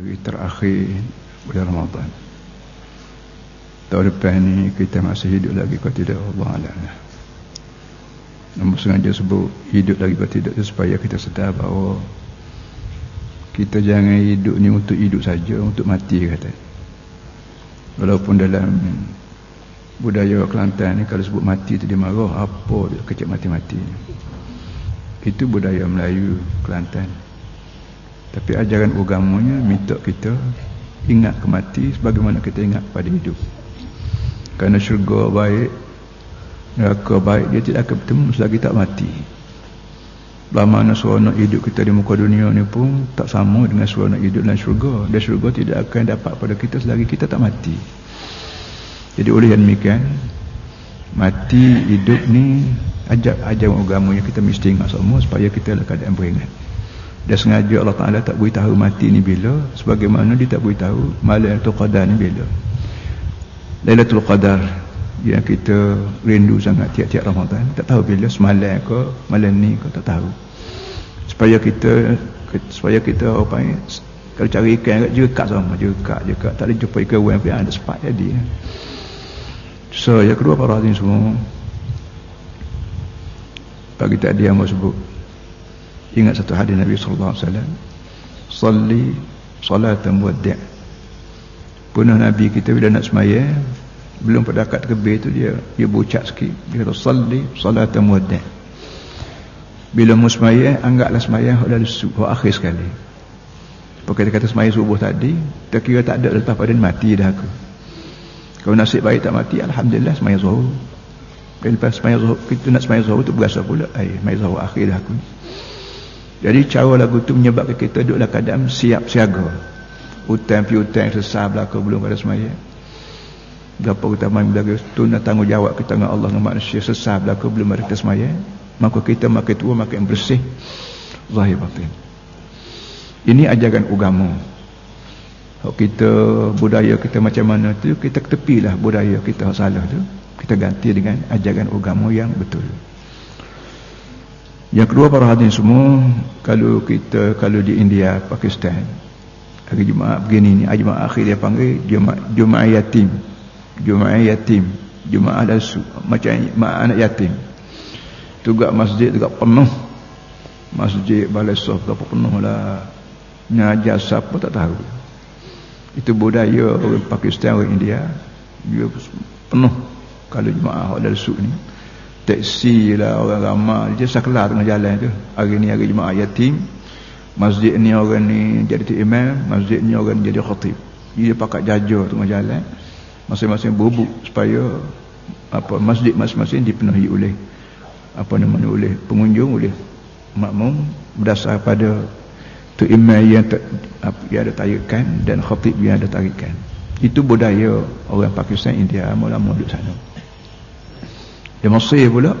hari terakhir bulan Ramadan. Tahun depan ni kita masih hidup lagi kalau tidak Allah Alam. Namun sengaja sebut hidup lagi kalau tidak supaya kita sedar bahawa kita jangan hidup ni untuk hidup saja untuk mati kata. Walaupun dalam budaya Kelantan ni kalau sebut mati tu dia marah apa dia kecil mati-mati itu budaya Melayu Kelantan tapi ajaran agamanya minta kita ingat kemati sebagaimana kita ingat pada hidup kerana syurga baik neraka baik dia tidak akan bertemu selagi tak mati Bagaimana seronok hidup kita di muka dunia ni pun tak sama dengan seronok hidup dalam syurga. Dan syurga tidak akan dapat pada kita selagi kita tak mati. Jadi oleh yang demikian, mati hidup ni ajak ajar agama yang kita mesti ingat semua supaya kita dalam keadaan beringat. Dan sengaja Allah Ta'ala tak beritahu mati ni bila, sebagaimana dia tak beritahu malam itu qadar ni bila. Lailatul Qadar yang kita rindu sangat tiap-tiap Ramadan. Tak tahu bila semalam ke malam ni ke tak tahu. Supaya kita supaya kita apa ni kalau cari ikan kat jekat sama jekat jekat tak boleh jumpa ikan yang yang ada sepat jadi. So yang kedua para hadirin semua. Pagi tadi yang mau sebut ingat satu hadis Nabi sallallahu alaihi wasallam. Salli salatan muwaddi' punah Nabi kita bila nak sembahyang belum pada akad kebir tu dia dia bucak sikit. Dia kata salli salatan muwaddi' bila mu sembahyang anggaplah sembahyang dah subuh akhir sekali. Pakai dia kata sembahyang subuh tadi tak kira tak ada letak pada mati dah aku kalau nasib baik tak mati alhamdulillah sembahyang zuhur. Dan lepas sembahyang zuhur kita nak sembahyang zuhur tu berasa pula ai sembahyang zuhur akhir dah aku jadi cara lagu tu menyebabkan kita duduk dalam keadaan siap siaga. Hutang piutang sesah belaka belum pada sembahyang berapa kita main belaga tu nak tanggungjawab kita dengan Allah dengan manusia. Sesah belaka belum ada kita semaya. Maka kita makin tua makin bersih. Zahir batin. Ini ajaran agama. Kalau kita budaya kita macam mana tu kita ketepilah budaya kita salah tu. Kita ganti dengan ajaran agama yang betul yang kedua para hadirin semua kalau kita kalau di India Pakistan hari Jumaat begini ni Jumaat akhir dia panggil Jumaat, Jumaat yatim. Jumaat yatim. Jumaat dasu macam anak yatim. Juga masjid juga penuh. Masjid balai sof berapa penuh lah. Ngajar siapa tak tahu. Itu budaya orang Pakistan orang India. Dia penuh. Kalau Jumaat dasu ni teksi lah orang ramai. Dia sakelar tengah jalan tu. Hari ni hari Jumaat yatim. Masjid ni orang ni jadi imam masjid ni orang jadi khatib dia pakai jajah tengah jalan. Masing-masing bubuk supaya apa masjid masing-masing dipenuhi oleh apa namanya oleh pengunjung oleh makmum. Berdasar pada tu imam yang, ter, yang ada tarikan dan khatib yang ada tarikan. Itu budaya orang Pakistan India mula-mula duduk sana di Mesir pula.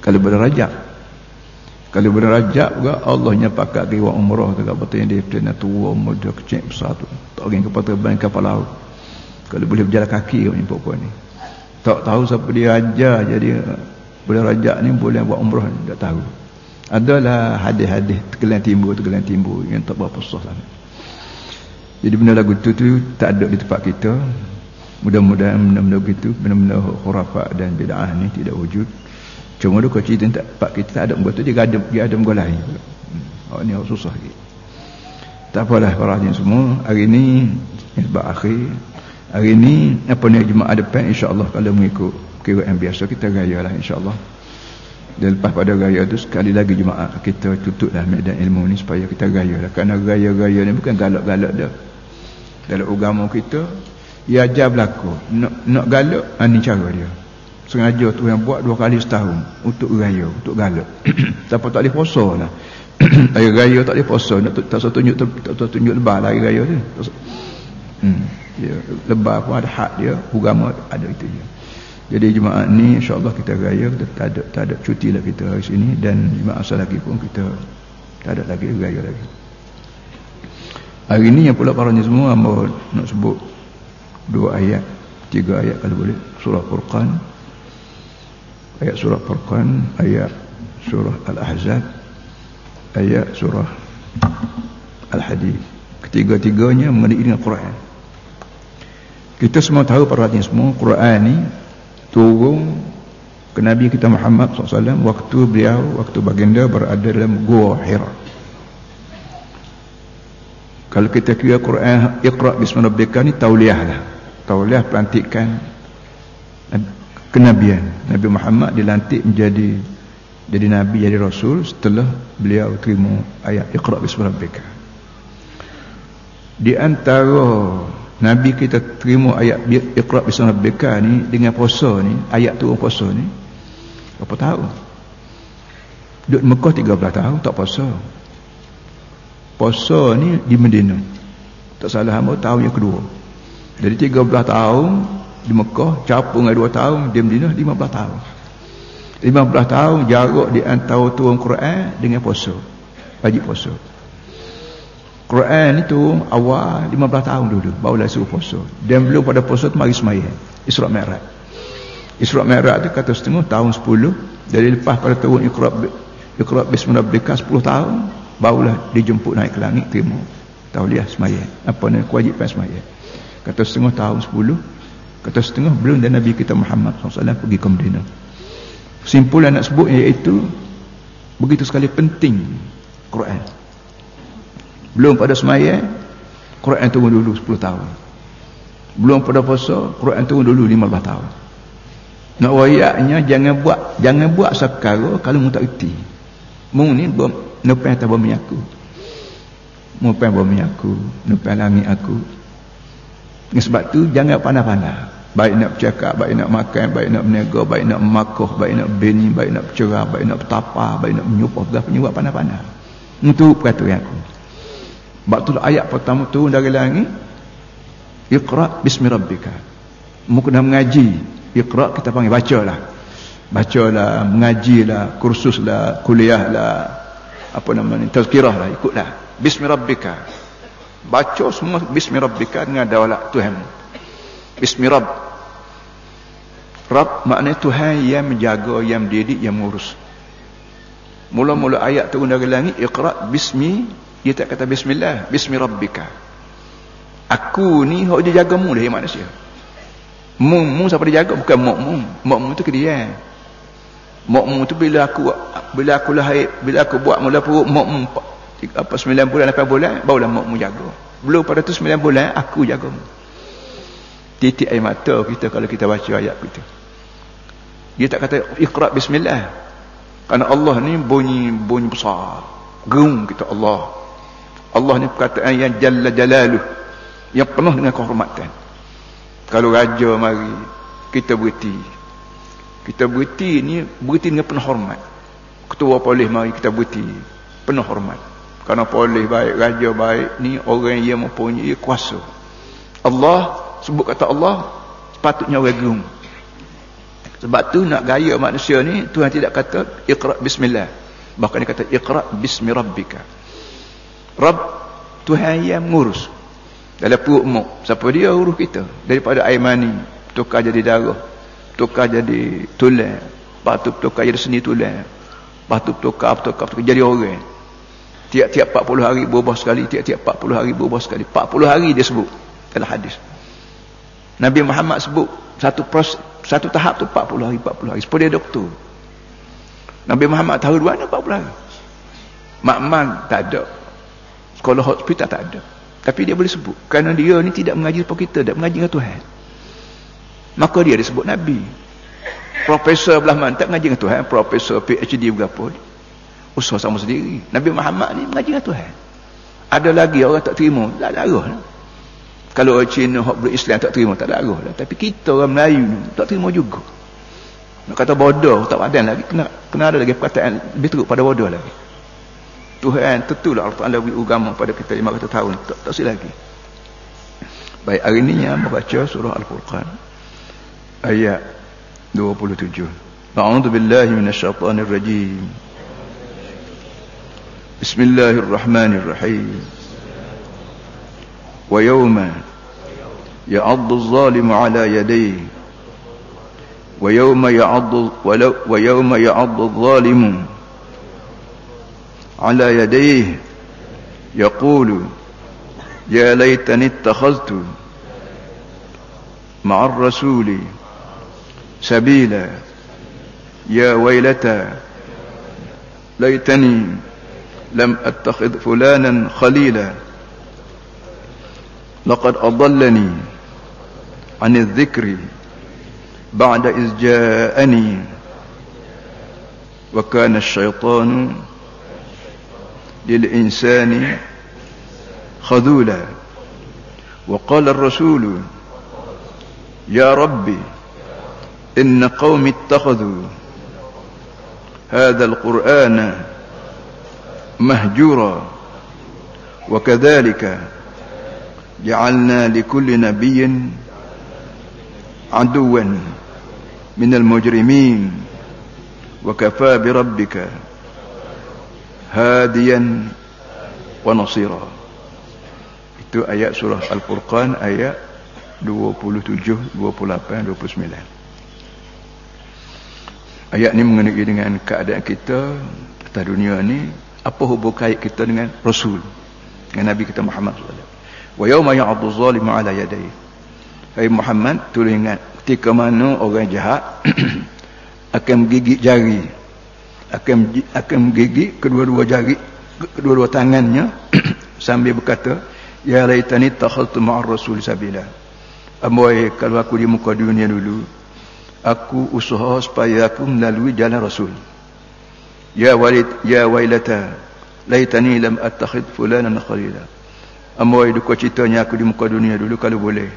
Kalau berderajat kalau berderajat juga Allah nya pakat riwayat umrah. Dekat yang dia pernah tua umur dia kecil besar tu. Tak orang kapal terbang kapal laut. Kalau boleh berjalan kaki kau ni perempuan ni. Tak tahu siapa dia ajar jadi boleh rajak ni boleh buat umrah ni tak tahu. Adalah hadis-hadis tegelan timbul tegelan timbul yang tak berapa susah sangat jadi benda lagu tu tu tak ada di tempat kita mudah-mudahan benda-benda begitu benda-benda khurafat dan bid'ah ni tidak wujud cuma tu kalau cerita tempat kita tak ada buat tu dia ada dia ada muka lain hmm. oh, ni susah lagi tak apalah para hadirin semua hari ni sebab akhir Hari ini apa ni Jumaat depan insya-Allah kalau mengikut kira yang biasa kita raya lah insya-Allah. Dan lepas pada raya tu sekali lagi Jumaat kita tutuplah medan ilmu ni supaya kita raya lah. Kerana raya-raya ni bukan galak-galak dah. Dalam agama kita ia ajar berlaku. Nak, nak galak ini ah, cara dia. Sengaja tu yang buat dua kali setahun untuk raya, untuk galak. Siapa tak boleh puasa lah. hari raya tak boleh puasa. Tak, tak, tak tunjuk tak, tak tunjuk lebar lah hari raya tu. Hmm ya, lebar pun ada hak dia agama ada itu dia jadi jemaah ni insyaallah kita raya kita tak ada tak ada cuti lah kita hari sini dan jemaah asal lagi pun kita tak ada lagi raya lagi hari ni yang pula para ni semua hamba nak sebut dua ayat tiga ayat kalau boleh. Surah Furqan ayat surah Furqan ayat surah Al-Ahzab ayat surah Al-Hadith ketiga-tiganya mengenai dengan Quran. Kita semua tahu para hadirin semua Quran ni turun ke Nabi kita Muhammad SAW waktu beliau waktu baginda berada dalam gua Hira. Kalau kita kira Quran Iqra bismillahirrahmanirrahim ni tauliah lah tauliah pelantikan kenabian Nabi Muhammad dilantik menjadi jadi Nabi jadi Rasul setelah beliau terima ayat Iqra bismillahirrahmanirrahim di antara Nabi kita terima ayat Iqra bismillah ni dengan puasa ni, ayat tu puasa ni. Berapa tahun? Duduk Mekah 13 tahun tak puasa. Puasa ni di Medina. Tak salah hamba tahun yang kedua. Jadi 13 tahun di Mekah, capung dengan 2 tahun di Medina 15 tahun. 15 tahun jarak di antara turun Quran dengan puasa. Wajib puasa. Quran itu awal 15 tahun dulu barulah suruh puasa. Dan belum pada puasa tu mari semayang Isra Mi'raj. Isra Mi'raj tu kata setengah tahun 10 dari lepas pada turun Iqra Iqra bismillah 10 tahun barulah dijemput naik ke langit terima. Tauliah semayang apa ni? Kewajipan semayang kata setengah tahun 10 kata setengah belum dan Nabi kita Muhammad SAW pergi ke Medina simpulan nak sebut iaitu begitu sekali penting Quran. Belum pada semaya Quran turun dulu 10 tahun. Belum pada puasa Quran turun dulu 15 tahun. Nak wayaknya jangan buat jangan buat sekarang kalau mu tak reti. Mu ni nupai atas bumi aku. Nupai bumi aku nupai langit aku sebab tu jangan pandai-pandai baik nak bercakap baik nak makan baik nak berniaga baik nak memakuh baik nak bini baik nak bercerah baik nak bertapa baik nak menyupah berapa penyebab pandai-pandai untuk peraturan aku. Waktu ayat pertama turun dari langit Iqra bismi rabbika. Mungkin dah mengaji. Iqra kita panggil bacalah. Bacalah, mengajilah, kursuslah, kuliahlah Apa namanya, tazkirah lah, ikutlah. Bismi rabbika Baca semua bismi rabbika dengan daulat Tuhan Bismi Rabb maknanya Tuhan yang menjaga, yang mendidik, yang mengurus Mula-mula ayat turun dari langit Iqra bismi dia tak kata bismillah, bismi rabbika. Aku ni hok dia jaga mu dia manusia. Mu mu siapa dia jaga bukan mak mu. Mak mu tu ke dia. Mak mu tu bila aku bila aku lahir, bila aku buat mula perut mak mu apa 9 bulan 8 bulan barulah mak mu jaga. Belum pada tu 9 bulan aku jaga. Titik air mata kita kalau kita baca ayat kita. Dia tak kata iqra bismillah. Karena Allah ni bunyi bunyi besar. Gerung kita Allah. Allah ni perkataan yang jalla jalaluh yang penuh dengan kehormatan kalau raja mari kita berhenti kita berhenti ni berhenti dengan penuh hormat ketua polis mari kita berhenti penuh hormat kerana polis baik raja baik ni orang yang mempunyai kuasa. Allah sebut kata Allah sepatutnya orang gerung sebab tu nak gaya manusia ni Tuhan tidak kata iqra bismillah. Bahkan dia kata iqra bismi rabbika. Rab Tuhan yang mengurus. Dalam perut mak siapa dia urus kita. Daripada air mani tukar jadi darah. Tukar jadi tulang lepas tukar jadi seni tulang lepas tukar tukar, tukar jadi orang tiap-tiap 40 hari berubah sekali tiap-tiap 40 hari berubah sekali. 40 hari dia sebut dalam hadis. Nabi Muhammad sebut satu proses, satu tahap tu 40 hari 40 hari seperti doktor. Nabi Muhammad tahu dua mana 40 hari. Makman tak ada. Sekolah hospital tak ada. Tapi dia boleh sebut. Kerana dia ni tidak mengaji apa kita tak mengaji dengan Tuhan. Maka dia disebut Nabi. Profesor belah mana tak mengaji dengan Tuhan. Profesor PhD berapa usaha sama sendiri. Nabi Muhammad ni mengaji dengan Tuhan. Ada lagi orang tak terima tak ada arah lah. kalau orang Cina orang Islam tak terima tak ada arah lah. tapi kita orang Melayu tak terima juga. Nak kata bodoh tak padan lagi. Kena, kena ada lagi perkataan lebih teruk pada bodoh lagi. Tuhan tentulah Allah Ta'ala beri agama pada kita 500 tahun. Tak, tak silap lagi. Baik hari ini yang membaca surah Al-Furqan ayat 27 A'udhu billahi minasyaitanir rajim بسم الله الرحمن الرحيم. ويوم يعض الظالم على يديه ويوم يعض ويوم يعض الظالم على يديه يقول يا ليتني اتخذت مع الرسول سبيلا. يا ويلتى ليتني لم أتخذ فلانا خليلا. لقد أضلني عن الذكر بعد إذ جاءني. وكان الشيطان للإنسان خذولا. وقال الرسول يا ربي إن قوم اتخذوا هذا القرآن مهجورا وكذلك جعلنا لكل نبي عدوا من المجرمين وكفى بربك هاديا ونصيرا itu ayat surah Al-Furqan ayat 27, 28, 29 ayat ni mengenai dengan keadaan kita atas dunia ni apa hubung kait kita dengan Rasul? Dengan Nabi kita Muhammad wa yawma ya'adhu zalimu ala yadai Hai Muhammad tulis ingat ketika mana orang jahat akan menggigit jari. Akan akan menggigit kedua-dua jari kedua-dua tangannya sambil berkata ya laitani takhaltu ma'ar rasul sabila. Amboi kalau aku di muka dunia dulu aku usaha supaya aku melalui jalan rasul ya walid ya wailata laitani lam attakhid fulanan khalila amboi duka citanya aku di muka dunia dulu kalau boleh.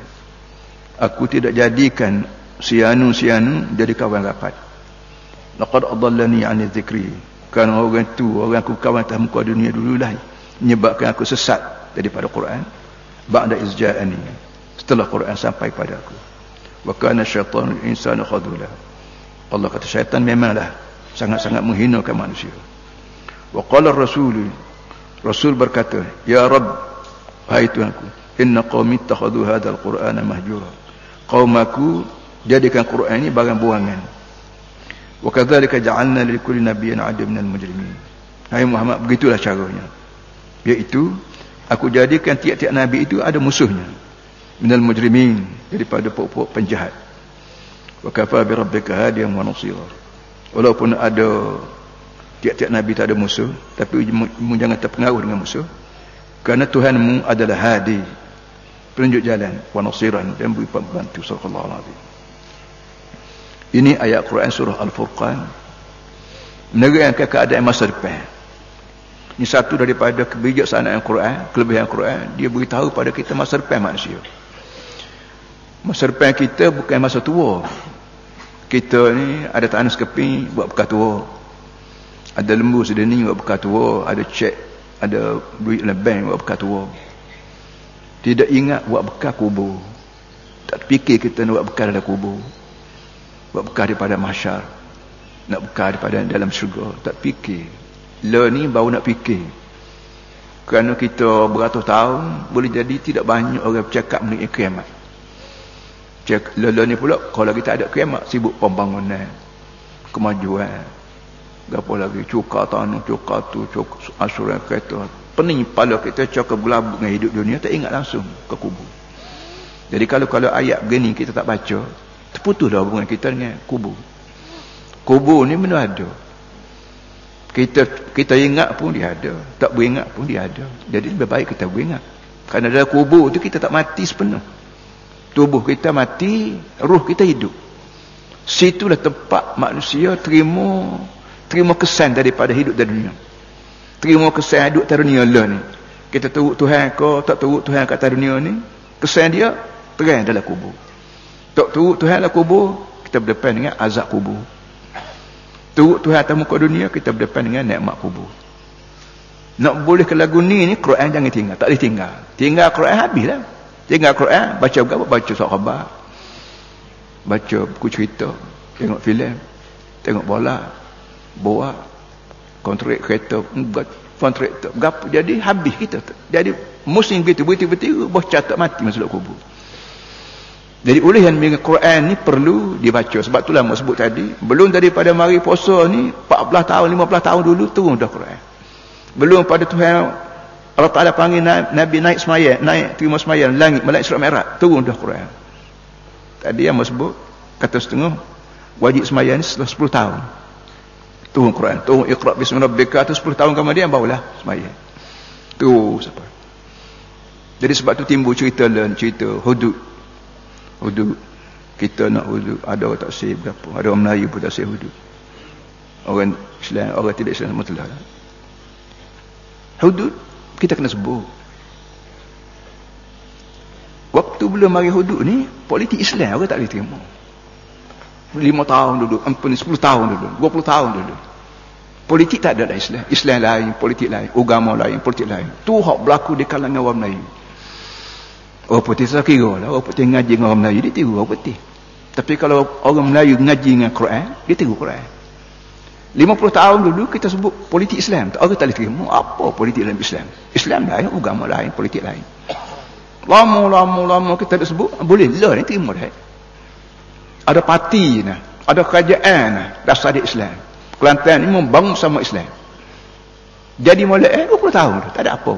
aku tidak jadikan sianu-sianu jadi kawan rapat. laqad adallani 'ani dhikri kan orang tu orang aku kawan atas muka dunia dulu lah menyebabkan aku sesat daripada Quran. Ba'da izja'ani setelah Quran sampai pada aku. Wa kana syaitan insana khadula. Allah kata syaitan memanglah sangat-sangat menghinakan manusia wa qala rasul rasul berkata ya rab hai tuanku inna qaumi ittakhadhu hadzal qur'ana mahjura qaumaku jadikan Quran ini barang buangan Wa kadzalika ja'alna li kulli nabiyyin 'adwan minal mujrimin. Hai Muhammad begitulah caranya. Yaitu aku jadikan tiap-tiap nabi itu ada musuhnya. Minal mujrimin daripada pokok-pokok penjahat. Wa kafa bi rabbika hadiyan wa nasira. Walaupun ada tiap-tiap nabi tak ada musuh, tapi mu jangan terpengaruh dengan musuh. Kerana Tuhanmu adalah hadi, penunjuk jalan, wa nasiran dan beri pembantu sallallahu alaihi wasallam. Ini ayat Quran surah Al-Furqan. Menerangkan keadaan masa depan. Ini satu daripada kebijaksanaan Quran, kelebihan Quran, dia beritahu pada kita masa depan manusia. Masa depan kita bukan masa tua. Kita ni ada tanah sekeping buat bekas tua. Ada lembu sedini buat bekas tua, ada cek, ada duit dalam bank buat bekas tua. Tidak ingat buat bekas kubur. Tak fikir kita nak buat bekas dalam kubur. Buat bekal daripada mahsyar. Nak bekal daripada dalam syurga. Tak fikir. Le ni baru nak fikir. Kerana kita beratus tahun boleh jadi tidak banyak orang bercakap mengenai kiamat cek le ni pula kalau kita ada kiamat sibuk pembangunan kemajuan. Apa lagi? Cuka tanah cuka tu cuka asuran kereta. Pening pala kita cakap gelabuk dengan hidup dunia tak ingat langsung ke kubur. Jadi kalau kalau ayat begini kita tak baca terputus dah hubungan kita dengan kubur. Kubur ni mana ada. Kita kita ingat pun dia ada tak beringat pun dia ada. Jadi lebih baik kita beringat. Kerana dalam kubur tu kita tak mati sepenuh tubuh kita mati ruh kita hidup situlah tempat manusia terima terima kesan daripada hidup di dunia terima kesan hidup di dunia lah ni kita tahu Tuhan ke tak tahu Tuhan kat dunia ni kesan dia terang dalam kubur tak turut Tuhan lah kubur, kita berdepan dengan azab kubur. Turut Tuhan atas muka dunia, kita berdepan dengan nikmat kubur. Nak boleh ke lagu ni, ni Quran jangan tinggal. Tak boleh tinggal. Tinggal Quran habis Tinggal Quran, baca berapa? Baca surat khabar. Baca buku cerita. Tengok filem. Tengok bola. Boa. Kontrak kereta. Kontrak berapa. Jadi habis kita. Jadi musim gitu. Betul-betul. Bos catat mati masuk kubur. Jadi ulihan dengan Quran ni perlu dibaca. Sebab itulah mak sebut tadi. Belum daripada mari puasa ni 14 tahun, 15 tahun dulu turun dah Quran. Belum pada Tuhan Allah Ta'ala panggil Nabi naik semaya naik terima semaya langit malaikat surat merah turun dah Quran. Tadi yang sebut kata setengah wajib semaya ni setelah 10 tahun. Turun Quran. Turun ikhra' bismi rabbika tu 10 tahun kemudian barulah semaya. Tu siapa jadi sebab tu timbul cerita lain cerita hudud. Hudud. Kita nak hudud ada orang tak sih berapa ada orang Melayu pun tak sih hudud. Orang Islam orang tidak Islam semua telah. Hudud kita kena sebut waktu belum mari hudud ni politik Islam orang tak boleh terima lima tahun dulu, ampun sepuluh tahun dulu, dua puluh tahun dulu. Politik tak ada dalam Islam. Islam lain, politik lain, agama lain, politik lain. Tu hak berlaku di kalangan orang Melayu. Orang putih saya kira lah. Orang putih ngaji dengan orang Melayu, dia tiru orang putih. Tapi kalau orang Melayu ngaji dengan Quran, dia tiru Quran. Lima puluh tahun dulu kita sebut politik Islam. Tak boleh terima. Apa politik dalam Islam? Islam lain, agama lain, politik lain. Lama, lama, lama kita dah sebut. Boleh lah ni terima dah ada parti nah, ada kerajaan nah, dasar di Islam Kelantan ni membangun sama Islam jadi mulai eh 20 tahun tak ada apa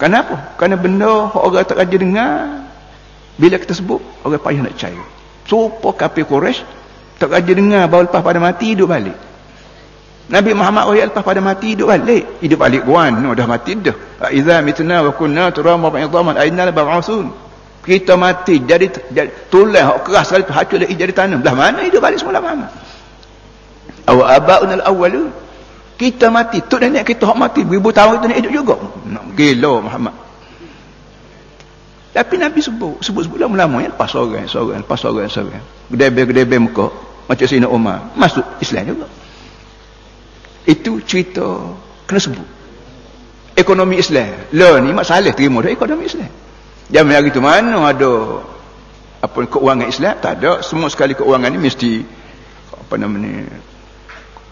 kenapa? kerana benda orang tak kerja dengar bila kita sebut orang payah nak percaya supaya kafir Quraisy tak kerja dengar bahawa lepas pada mati hidup balik. Nabi Muhammad orang lepas pada mati hidup balik. Hidup balik buan no, dah mati dah. Iza mitna wa kunna turama ba'idhaman aina lab'asun kita mati jadi, jadi tulang hak keras sekali tu hacur lagi jadi tanam belah mana hidup balik semula mana aw abaun al awwal kita mati tu nenek kita hak mati beribu tahun kita nak hidup juga. Nak gila Muhammad. Tapi Nabi sebut sebut-sebut lama-lama ya lepas orang seorang lepas orang seorang gedebe-gedebe muka. Macam Sayyidina Umar masuk Islam juga. Itu cerita kena sebut. Ekonomi Islam. Lah ni masalah terima dah ekonomi Islam. Zaman hari tu mana ada apa keuangan Islam? Tak ada. Semua sekali keuangan ni mesti apa namanya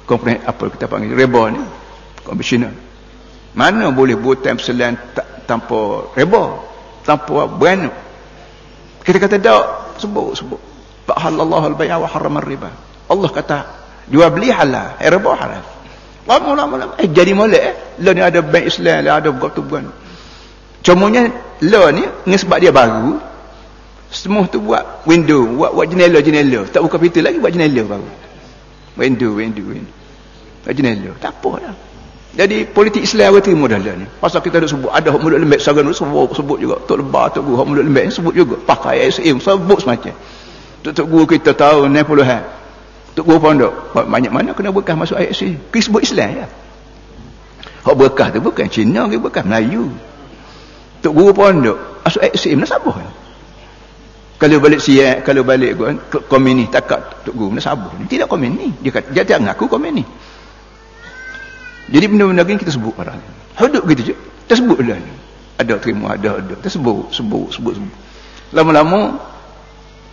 komponen apa kita panggil riba ni. Komisioner mana boleh buat time selain tanpa riba tanpa beranu kita kata tak sebut sebut bahalallahu al-bay'a wa harrama riba Allah kata jual beli halal eh, riba halal lama lama lama eh jadi molek eh lah ni ada bank Islam lah ada buat tu bukan Cumanya law ni dengan sebab dia baru semua tu buat window, buat buat jendela-jendela. Tak buka pintu lagi buat jendela baru. Window, window, window. Buat jendela. Tak apa dah. Jadi politik Islam apa terima dah ni. Pasal kita ada sebut ada hak mulut lembek sagan sebut sebut juga. Tok lebar tok guru hak mulut lembek sebut juga. Pakai SM sebut semacam. Tok guru kita tahu 60-an. Tok guru pondok banyak mana kena berkah masuk ayat. Kis sebut Islam ya. Hak berkah tu bukan Cina ke berkah Melayu. Tok guru pondok masuk eksim nak sabar. Kalau balik siap, kalau balik komuni takat tok guru nak sabar. Tidak komuni. Dia kata dia tak ngaku komuni. Jadi benda-benda ni kita sebut orang. Hudud gitu je. Kita sebut lah. Ada terima, ada, ada. Kita sebut, sebut, sebut, sebut. Lama-lama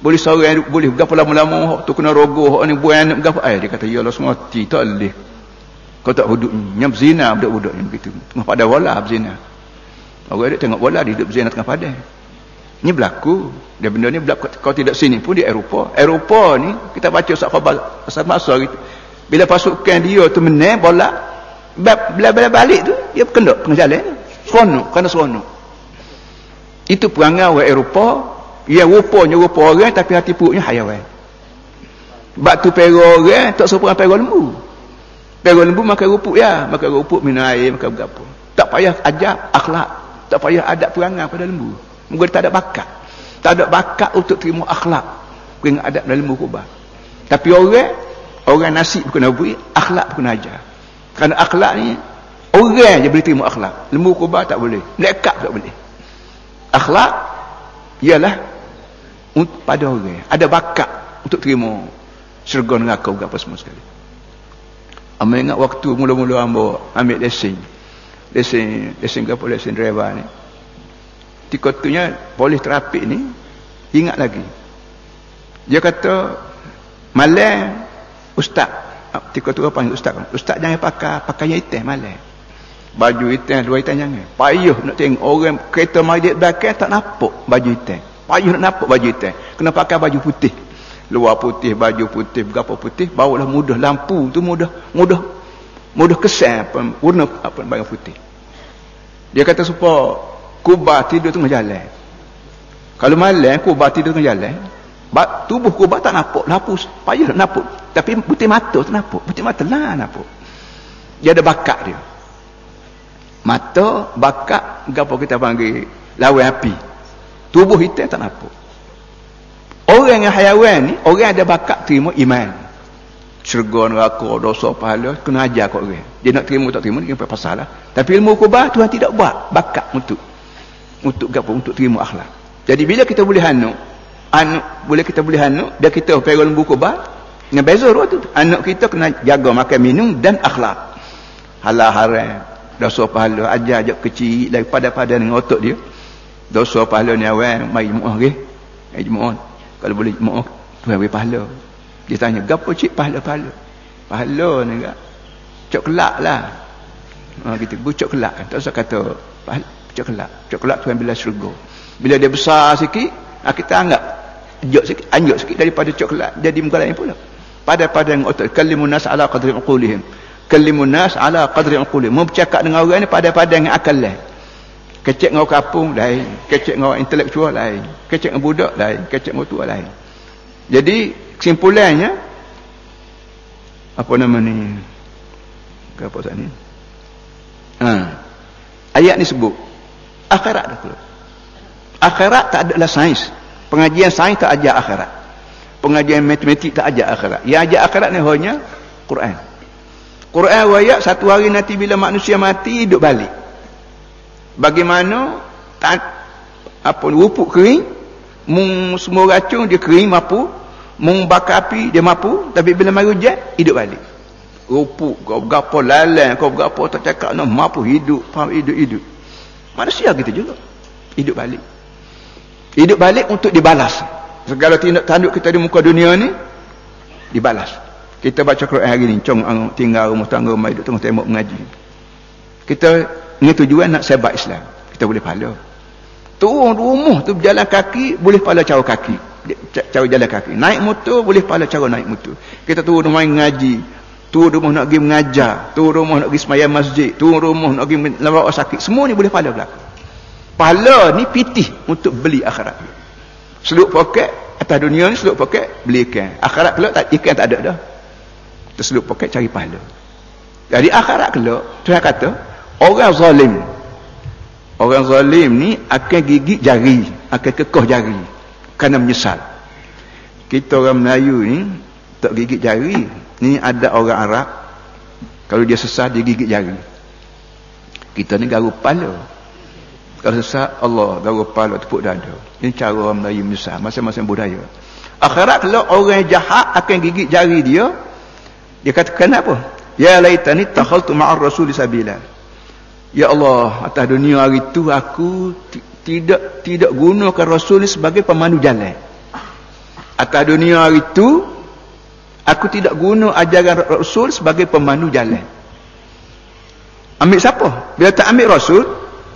boleh seorang boleh berapa lama-lama hak tu kena rogoh hak ni buat anak berapa ai dia kata ya Allah semua ti tak boleh kau tak hudud nyam zina budak-budak yang begitu tengah pada wala zina Orang dia tengok bola dia hidup zina tengah padang. Ini berlaku. Dia benda ni berlaku kalau tidak sini pun di Eropah. Eropah ni kita baca sat khabar asal masa gitu. Bila pasukan dia tu menang bola bila bila balik tu dia berkendak tengah jalan. Seronok kerana seronok. Itu perangai orang Eropah yang rupanya rupa orang tapi hati perutnya hayawan. Batu perak orang tak seorang perak lembu. Perak lembu makan rupuk ya, makan rupuk minum air, makan berapa. Tak payah ajar akhlak. Tak payah ada perangai pada lembu. Mungkin tak ada bakat. Tak ada bakat untuk terima akhlak. Dengan adab dalam lembu kubah. Tapi orang orang nasi bukan nabi akhlak bukan ajar. Kerana akhlak ni orang je boleh terima akhlak. Lembu kubah tak boleh. Melekat tak boleh. Akhlak ialah pada orang. Ada bakat untuk terima syurga neraka apa semua sekali. Amba ingat waktu mula-mula amba ambil lesen. Lesen lesen ke lesen driver ni. Tikotunya polis trafik ni ingat lagi. Dia kata malam ustaz. Tikotu apa yang ustaz ustaz jangan pakai pakaian hitam malam baju hitam dua hitam jangan. Payuh nak tengok orang kereta mari belakang tak nampak baju hitam payuh nak nampak baju hitam? Kena pakai baju putih. Luar putih baju putih berapa putih bawalah mudah. Lampu tu mudah mudah. Mudah kesan apa warna apa baju putih. Dia kata supaya kubah tidur tengah jalan. Kalau malam kubah tidur tengah jalan tubuh kubah tak nampak. Napus payah nak napuk tapi putih mata tak nampak. Putih mata lah nampak. Dia ada bakat dia. Mata bakat apa kita panggil lawan api tubuh hitam tak nampak. Orang yang hayawan ni orang ada bakat terima iman. Syurga neraka dosa pahala kena ajar kat orang. Dia nak terima tak terima dia pasal lah. Tapi ilmu kubah Tuhan tidak buat bakat untuk untuk apa untuk terima akhlak. Jadi bila kita boleh hanuk anak boleh kita boleh hanuk dia kita pergi lembu kubah dengan beza tu anak kita kena jaga makan minum dan akhlak. Halal haram dosa pahala ajar ajak kecil daripada pada dengan otak dia dosa pahala ni awal mai jemaah ke mai jemaah kalau boleh jemaah Tuhan beri pahala dia tanya, gapo cik pahala-pahala? Pahala ni enggak. Coklat lah. Ha, kita bucok kelak kan. Tak usah kata pahala, coklat. Coklat Tuhan bila syurga. Bila dia besar sikit, ha, kita anggap anjuk sikit, anjuk sikit daripada coklat jadi muka lain pula. Pada pada yang otak kalimun nas ala qadri uqulihim. Kalimun nas ala qadri uqulihim. Mau bercakap dengan orang ni pada pada yang akal lah. Kecek dengan kampung lain, kecek dengan intelektual lain, kecek dengan budak lain, kecek dengan tua lain. Jadi kesimpulannya apa nama ni? Apa saat ni? Ha. ayat ni sebut akhirat dah keluar. Akhirat tak adalah sains. Pengajian sains tak ajar akhirat. Pengajian matematik tak ajar akhirat. Yang ajar akhirat ni hanya Quran. Quran wayak satu hari nanti bila manusia mati hidup balik bagaimana tak apa rupuk kering mung semua racun dia kering mampu membakar api dia mampu tapi bila mari hujan hidup balik. Rupuk kau berapa lalan kau berapa tak cakap nak mampu hidup faham hidup hidup. Manusia gitu juga. Hidup balik. Hidup balik untuk dibalas. Segala tindak tanduk kita di muka dunia ni dibalas. Kita baca Quran hari ni cong tinggal rumah tangga rumah hidup tengah tembok mengaji. Kita ni tujuan nak sebat Islam. Kita boleh pahala turun rumah tu berjalan kaki boleh pahala cara kaki. Cara jalan kaki. Naik motor boleh pahala cara naik motor. Kita turun rumah ngaji. Turun rumah nak pergi mengajar. Turun rumah nak pergi semayang masjid. Turun rumah nak pergi lawak sakit. Semua ni boleh pahala belakang. Pahala ni pitih untuk beli akhirat. Seluk poket atas dunia ni seluk poket beli ikan. Akhirat pula tak, ikan tak ada dah. Terseluk poket cari pahala jadi akhirat kelak Tuhan kata orang zalim. Orang zalim ni akan gigit jari akan kekoh jari kerana menyesal. Kita orang Melayu ni tak gigit jari. Ni ada orang Arab kalau dia sesat dia gigit jari. Kita ni garu kepala kalau sesat Allah garu kepala tepuk dada. Ini cara orang Melayu menyesal masing-masing budaya. Akhirat kalau orang jahat akan gigit jari dia. Dia kata kenapa? Ya laitani takhaltu ma'ar rasul sabila ya Allah atas dunia hari tu aku tidak tidak gunakan rasul ni sebagai pemandu jalan. Atas dunia hari itu aku tidak guna ajaran rasul sebagai pemandu jalan. Ambil siapa? Bila tak ambil rasul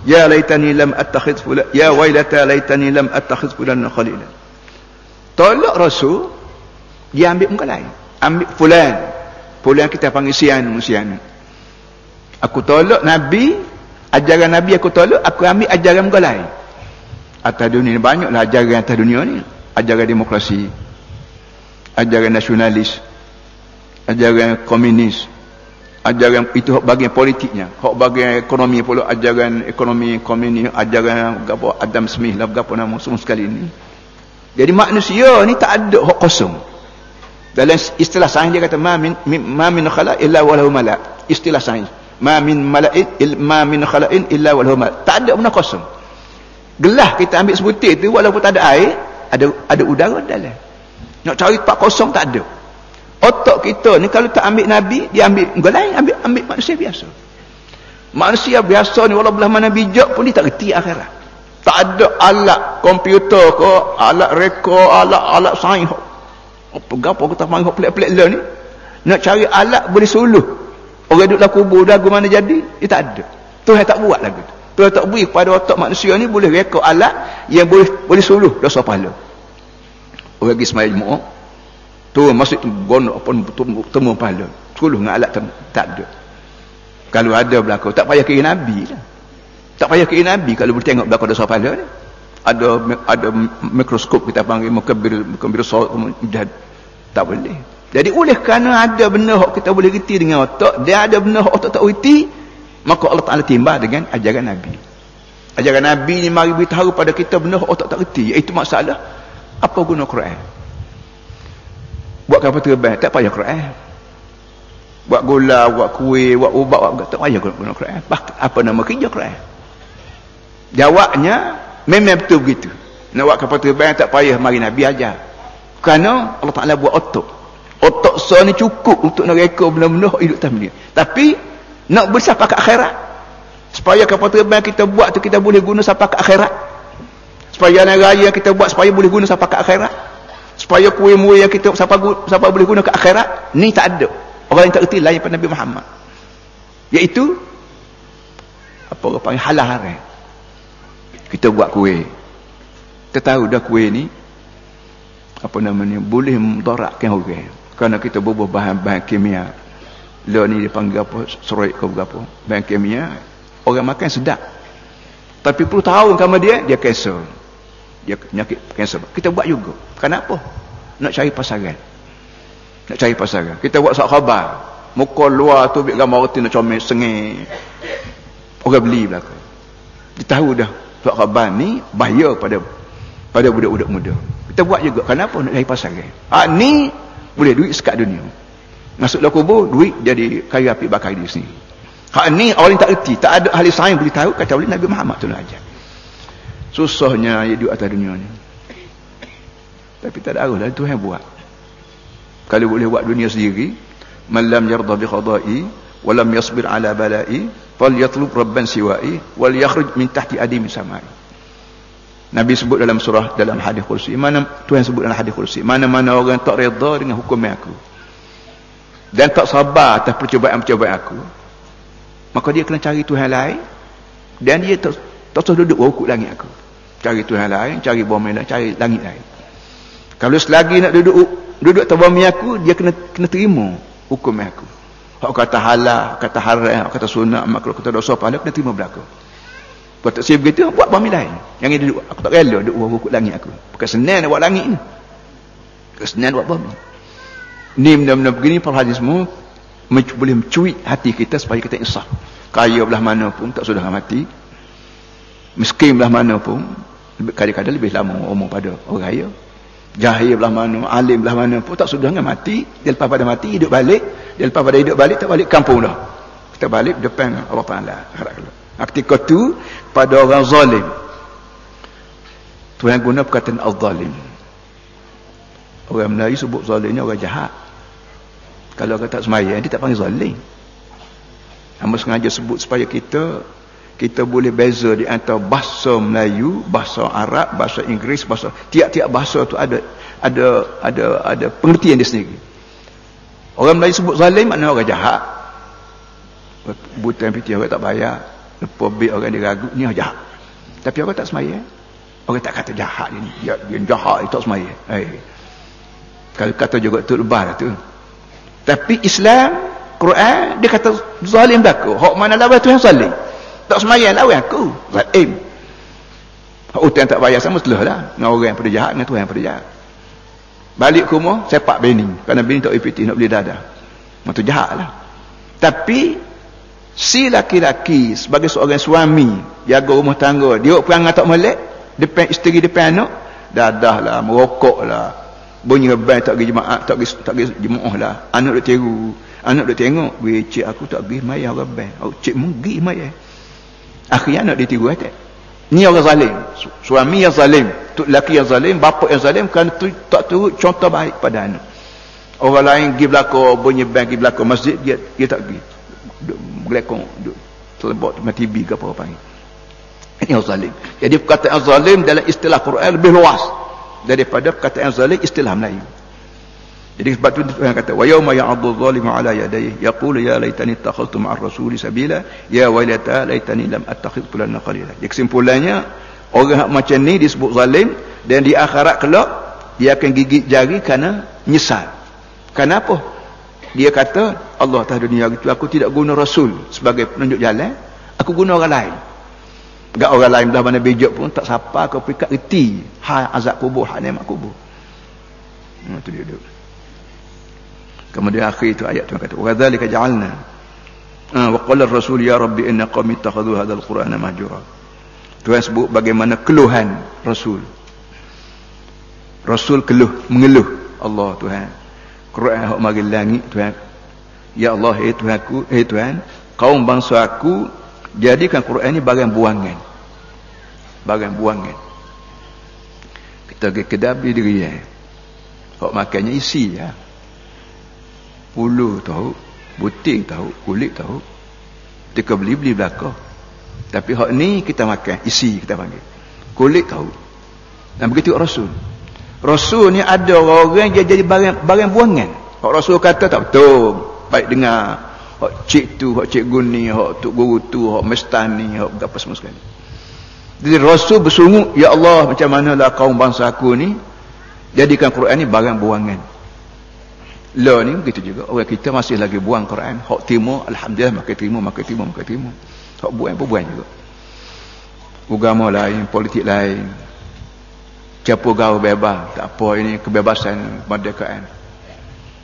ya laitani lam attakhidh fulan ya wailata laitani lam attakhidh fulan khalila tolak rasul dia ambil muka lain. Ambil fulan. Fulan kita panggil sian sian aku tolak nabi ajaran nabi aku tolak aku ambil ajaran muka lain. Atas dunia ni banyaklah ajaran atas dunia ni. Ajaran demokrasi ajaran nasionalis ajaran komunis ajaran itu hak bagian politiknya. Hak bagian ekonomi pula ajaran ekonomi komunis ajaran apa Adam Smith lah apa nama semua sekali ni. Jadi manusia ni tak ada hak kosong. Dalam istilah sains dia kata ma min ma min khala illa walahu malak. Istilah sains ma min mala'in ma min khala'in illa walahu malak tak ada benda kosong. Gelah kita ambil sebutir tu walaupun tak ada air ada ada udara dalam. Nak cari tempat kosong tak ada. Otak kita ni kalau tak ambil nabi dia ambil lain ambil ambil manusia biasa. Manusia biasa ni walau belah mana bijak pun dia tak reti akhirat. Tak ada alat komputer ke alat reka alat alat sains. Apa gapo kita panggil pelik-pelik lah ni? Nak cari alat boleh suluh orang duduk dalam kubur dagu mana jadi dia tak ada Tuhan tak buat lagi tu Tuhan tak beri kepada otak manusia ni boleh reka alat yang boleh boleh suluh dosa pahala. Orang pergi semayang jemaah. Tu masuk gondok pun temu pahala. Suluh dengan alat temu. tak ada. Kalau ada belakang tak payah kira nabi lah. Tak payah ke Nabi kalau boleh tengok belakang dosa pahala ni. Ada ada mikroskop kita panggil mukabir mukabir sawat. Tak boleh. Jadi oleh kerana ada benda hak kita boleh reti dengan otak, dia ada benda hak otak tak reti, maka Allah Taala timbal dengan ajaran Nabi. Ajaran Nabi ni mari beritahu pada kita benda hak otak tak reti, iaitu masalah apa guna Quran. Buat apa terbaik, tak payah Quran. Buat gula, buat kuih, buat ubat, buat tak payah guna Quran. Apa nama kerja Quran? Jawabnya memang betul begitu. Nak buat kapal terbang tak payah mari Nabi ajar. Kerana Allah Taala buat otak. Otak so ni cukup untuk nak reka benda-benda hidup tam dia. Tapi nak bersapa ke akhirat. Supaya kapal terbang kita buat tu kita boleh guna sampai ke akhirat. Supaya nak raya kita buat supaya boleh guna sampai ke akhirat. Supaya kuih-muih yang kita sampai, sampai boleh guna ke akhirat. Ni tak ada. Orang yang tak erti lain pada Nabi Muhammad. Iaitu apa orang panggil halal haram kita buat kuih kita tahu dah kuih ni apa namanya boleh mudaratkan orang kerana kita bubuh bahan-bahan kimia. Lo ni dipanggil apa? Seroik ke apa? Bahan kimia. Orang makan sedap. Tapi perlu tahu kemudian dia cancer. Dia penyakit cancer. Kita buat juga. Kenapa? Nak cari pasaran. Nak cari pasaran. Kita buat sak khabar. Muka luar tu biar gambar roti nak comel sengih orang beli belakang dia tahu dah Sebab khabar ni bahaya pada pada budak-budak muda. Kita buat juga. Kenapa nak cari pasal ke? Ha, ni boleh duit sekat dunia. Masuklah kubur, duit jadi kayu api bakar di sini. Hak ni orang yang tak erti. Tak ada ahli sains boleh tahu. Kata oleh Nabi Muhammad tu ajar. Susahnya hidup atas dunia ni. Tapi tak ada arus lah. Tuhan buat. Kalau boleh buat dunia sendiri. Malam yarda bi khadai. Walam yasbir ala balai fal yatlub rabban siwai wal yakhruj min tahti adim samai Nabi sebut dalam surah dalam hadis kursi mana Tuhan sebut dalam hadis kursi mana-mana orang tak redha dengan hukum aku. Dan tak sabar atas percubaan-percubaan aku. Maka dia kena cari Tuhan lain. Dan dia tak tak usah duduk hukum langit aku. Cari Tuhan lain cari bumi lain cari langit lain. Kalau selagi nak duduk duduk atas bumi aku dia kena kena terima hukum aku. Hak kata halal, kata haram, kata sunat, makruh, kata dosa, pahala kena terima belaka. Buat tak saya begitu, buat bami lain. Yang ini aku tak rela duduk buat rukuk langit aku. Bukan senang nak buat langit ni. Bukan senang buat bami. Ni benda-benda begini, para hadis semua, boleh mencuit hati kita supaya kita insaf. Kaya belah mana pun, tak sudah mati. Miskin belah mana pun, kadang-kadang lebih lama umur pada orang kaya jahil belah mana alim belah mana pun tak sudah mati dia lepas pada mati hidup balik dia lepas pada hidup balik tak balik kampung dah kita balik depan Allah Ta'ala ketika tu pada orang zalim. Tuhan guna perkataan al-zalim. Orang Melayu sebut zalim ni orang jahat. Kalau orang tak semaya dia tak panggil zalim. Hamba sengaja sebut supaya kita kita boleh beza di antara bahasa Melayu, bahasa Arab, bahasa Inggeris, bahasa tiap-tiap bahasa tu ada ada ada ada pengertian dia sendiri. Orang Melayu sebut zalim makna orang jahat. Butan piti orang tak bayar, lepas bil orang dia ragu ni jahat. Tapi orang tak semaya. Orang tak kata jahat ni. Dia, dia jahat dia tak semaya. Eh. Kalau kata juga tu lebah lah tu. Tapi Islam, Quran, dia kata zalim ke? Hak mana lawan tu yang zalim? tak semayang lawan aku zalim hutang tak bayar sama setelah lah dengan orang yang pada jahat dengan Tuhan yang pada jahat balik ke rumah sepak bini kerana bini tak ipiti nak beli dada itu jahat lah tapi si laki-laki sebagai seorang suami jaga rumah tangga dia perangai tak melek depan isteri depan anak dadah lah merokok lah bunyi reban tak pergi jemaah tak pergi, tak pergi jemaah lah anak dia tiru. Anak dia tengok cik aku tak pergi mayah reban oh, cik mu pergi mayah. Akhirnya nak ditiru hati ni orang zalim. Suami yang zalim tu lelaki yang zalim bapa yang zalim kerana tu, tak turut contoh baik pada anak. Orang lain pergi belakang bunyi bank pergi belakang masjid dia, dia tak pergi gelekong terlebok teman TV ke apa-apa ini orang zalim jadi perkataan zalim dalam istilah Quran lebih luas daripada perkataan zalim istilah Melayu jadi sebab tu Tuhan kata wa yauma ya'dhu adh-dhalimu 'ala yadayhi yaqulu ya laitani ittakhadhtu ma'ar rasuli sabila ya wailata laitani lam attakhidh fulan qalila. Jadi kesimpulannya orang yang macam ni disebut zalim dan di akhirat kelak dia akan gigit jari kerana nyesal. Kenapa? Dia kata Allah atas dunia itu aku tidak guna rasul sebagai penunjuk jalan, aku guna orang lain. Gak orang lain belah mana bijak pun tak siapa kau pikat reti. Ha azab kubur, ha nikmat kubur. Hmm, itu dia dulu. Kemudian akhir itu ayat Tuhan kata, "Wa dzalika ja'alna" Ha, wa qala ar-rasul ya rabbi inna qaumi ittakhadhu hadzal qur'ana mahjura. Tuhan sebut bagaimana keluhan Rasul. Rasul keluh, mengeluh Allah Tuhan. Quran hak mari langit Tuhan. Ya Allah, eh Tuhanku, eh Tuhan, kaum bangsa aku jadikan Quran ini bagian buangan barang buangan kita pergi kedai beli diri ya. Hak makannya isi ya. Ulu tahu, buting tahu, kulit tahu. Kita beli beli belaka. Tapi hak ni kita makan isi kita panggil. Kulit tahu. Dan begitu Rasul. Rasul ni ada orang yang jadi barang barang buangan. Hak Rasul kata tak betul. Baik dengar. Hak cik tu, hak cik guni, hak tuk guru tu, hak mestani, hak apa semua sekali. Jadi Rasul bersungguh, Ya Allah macam manalah kaum bangsa aku ni jadikan Quran ni barang buangan. Lah ni begitu juga. Orang kita masih lagi buang Quran. Hak timur, Alhamdulillah makan timur, makan timur, makan timur. Hak buang pun buang juga. Agama lain, politik lain. Capu gaul bebas. Tak apa ini kebebasan, kemerdekaan.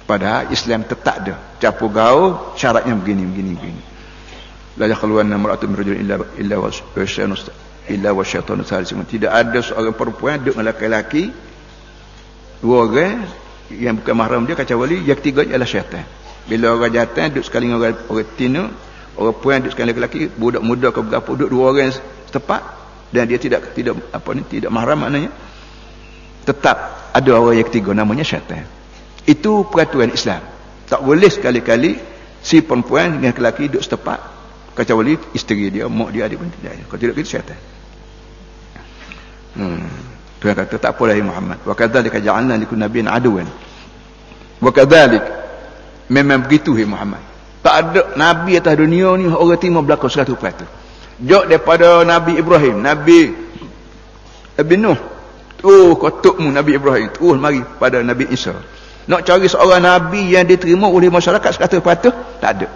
Padahal Islam tetap ada. Capu gaul syaratnya begini, begini, begini. La yakhluwanna mar'atun min rajulin illa illa wa syaitanun illa wa syaitanu salisun tidak ada seorang perempuan duduk dengan lelaki dua orang yang bukan mahram dia kecuali yang ketiga ialah syaitan bila orang jantan duduk sekali dengan orang, orang tino orang puan duduk sekali lelaki budak muda ke berapa duduk dua orang tepat dan dia tidak tidak apa ni tidak mahram maknanya tetap ada orang yang ketiga namanya syaitan itu peraturan Islam tak boleh sekali-kali si perempuan dengan lelaki duduk setepat kecuali isteri dia mak dia adik pun tidak kalau tidak itu syaitan Hmm. Tuhan kata tak apa ya Muhammad. Wa kadzalika ja'alna likulli nabiyyin aduwan. Wa kadzalik memang begitu ya Muhammad. Tak ada nabi atas dunia ni orang terima belaka 100%. Jok daripada Nabi Ibrahim, Nabi Nabi Nuh. Oh, kotukmu Nabi Ibrahim. Oh, mari pada Nabi Isa. Nak cari seorang nabi yang diterima oleh masyarakat 100%, tak ada.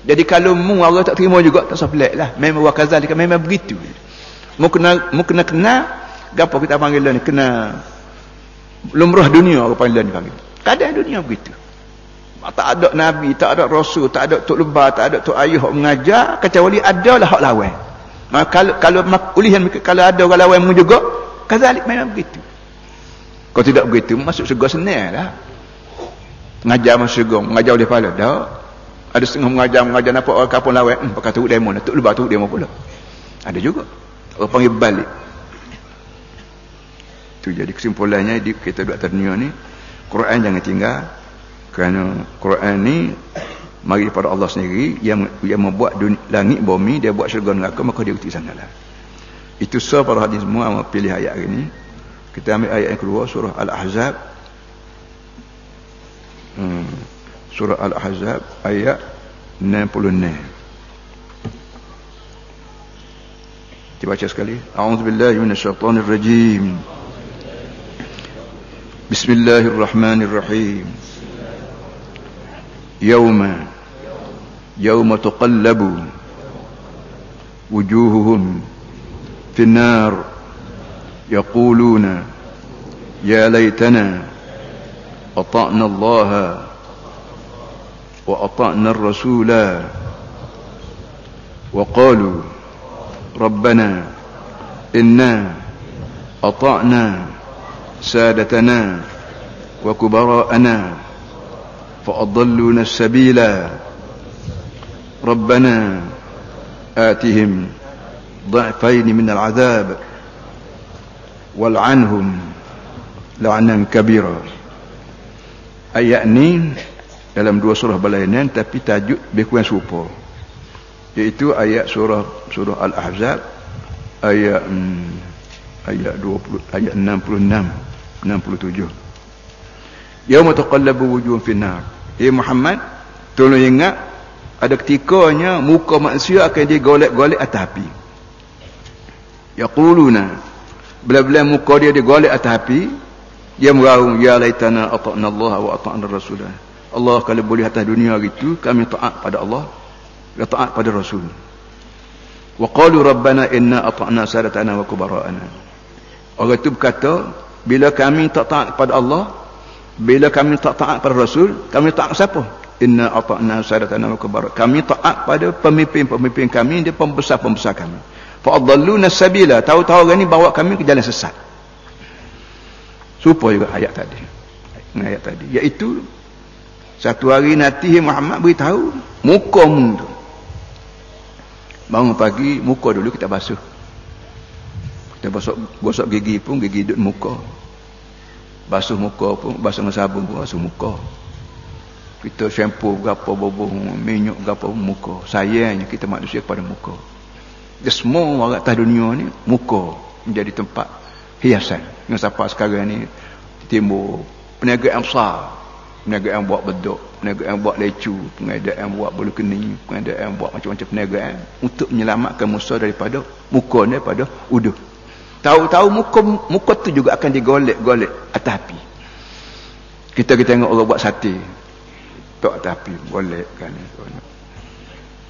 Jadi kalau mu orang tak terima juga tak usah pelik lah. Memang wa kadzalika memang begitu. Mu kena mu kena kenal Gapo kita panggil ni kena lumrah dunia apa panggil ni panggil. Kadang dunia begitu. Tak ada nabi, tak ada rasul, tak ada tok lebah, tak ada tok ayuh yang mengajar kecuali adalah hak lawan. Kalau kalau ulihan kalau ada orang lawan mu juga, kazalik memang begitu. Kalau tidak begitu masuk syurga senanglah. Mengajar masuk syurga, mengajar oleh pahala dah. Ada setengah mengajar mengajar nampak orang kapun lawan, hmm, pakai tu demo, tok lebah tu demo pula. Ada juga. Orang panggil balik itu jadi kesimpulannya di kita atas dunia ni Quran jangan tinggal kerana Quran ni mari pada Allah sendiri yang yang membuat dunia, langit bumi dia buat syurga neraka maka dia uti sanalah itu sah para hadis semua pilih ayat ini. Kita ambil ayat yang kedua surah Al-Ahzab. Hmm. Surah Al-Ahzab ayat 66. Dibaca sekali. A'udzu billahi minasyaitonir rajim. Bismillahirrahmanirrahim. Yauma yauma tuqallabu wujuhuhum في النار يقولون يا ليتنا أطعنا الله وأطعنا الرسول وقالوا ربنا إنا أطعنا سادتنا وكبراءنا فأضلونا السبيل ربنا آتهم ضعفين من العذاب والعنهم لعنا كبيرا ayat ni dalam dua surah berlainan tapi tajuk lebih kurang serupa iaitu ayat surah surah Al-Ahzab ayat hmm, ayat 20 ayat 66 67 Yauma taqallabu wujuhum finnar Ya Muhammad tolong ingat ada ketikanya muka manusia akan digolek-golek atas api yaquluna. Bila-bila muka dia digolek atas api. Dia meraung ya laitana ata'na Allah wa ata'na Rasulullah Allah kalau boleh atas dunia gitu kami taat pada Allah. Dan taat pada Rasul. Wa qalu rabbana inna ata'na sadatana wa kubara'ana. Orang itu berkata bila kami tak taat kepada Allah bila kami tak taat pada Rasul kami taat siapa? Inna ata'na sadatana wa kubara'ana. Kami taat pada pemimpin-pemimpin kami dia pembesar-pembesar kami fa'adalluna sabila. Tahu-tahu orang ni bawa kami ke jalan sesat. Supaya juga ayat tadi. Ayat tadi. Iaitu satu hari nanti Muhammad beritahu muka mu tu. Bangun pagi muka dulu kita basuh. Kita basuh gosok gigi pun gigi duduk muka. Basuh muka pun basuh dengan sabun pun basuh muka. Kita shampoo berapa boboh minyak berapa muka. Sayangnya kita manusia kepada muka semua orang atas dunia ni muka menjadi tempat hiasan. Yang siapa sekarang ni timbul perniagaan besar perniagaan buat bedok perniagaan buat lecu perniagaan buat bulu kening perniagaan buat macam-macam perniagaan untuk menyelamatkan musuh daripada muka daripada uduh. Tahu-tahu muka muka tu juga akan digolek-golek atas api. Kita kita tengok orang buat sate. Tok atas api golek kan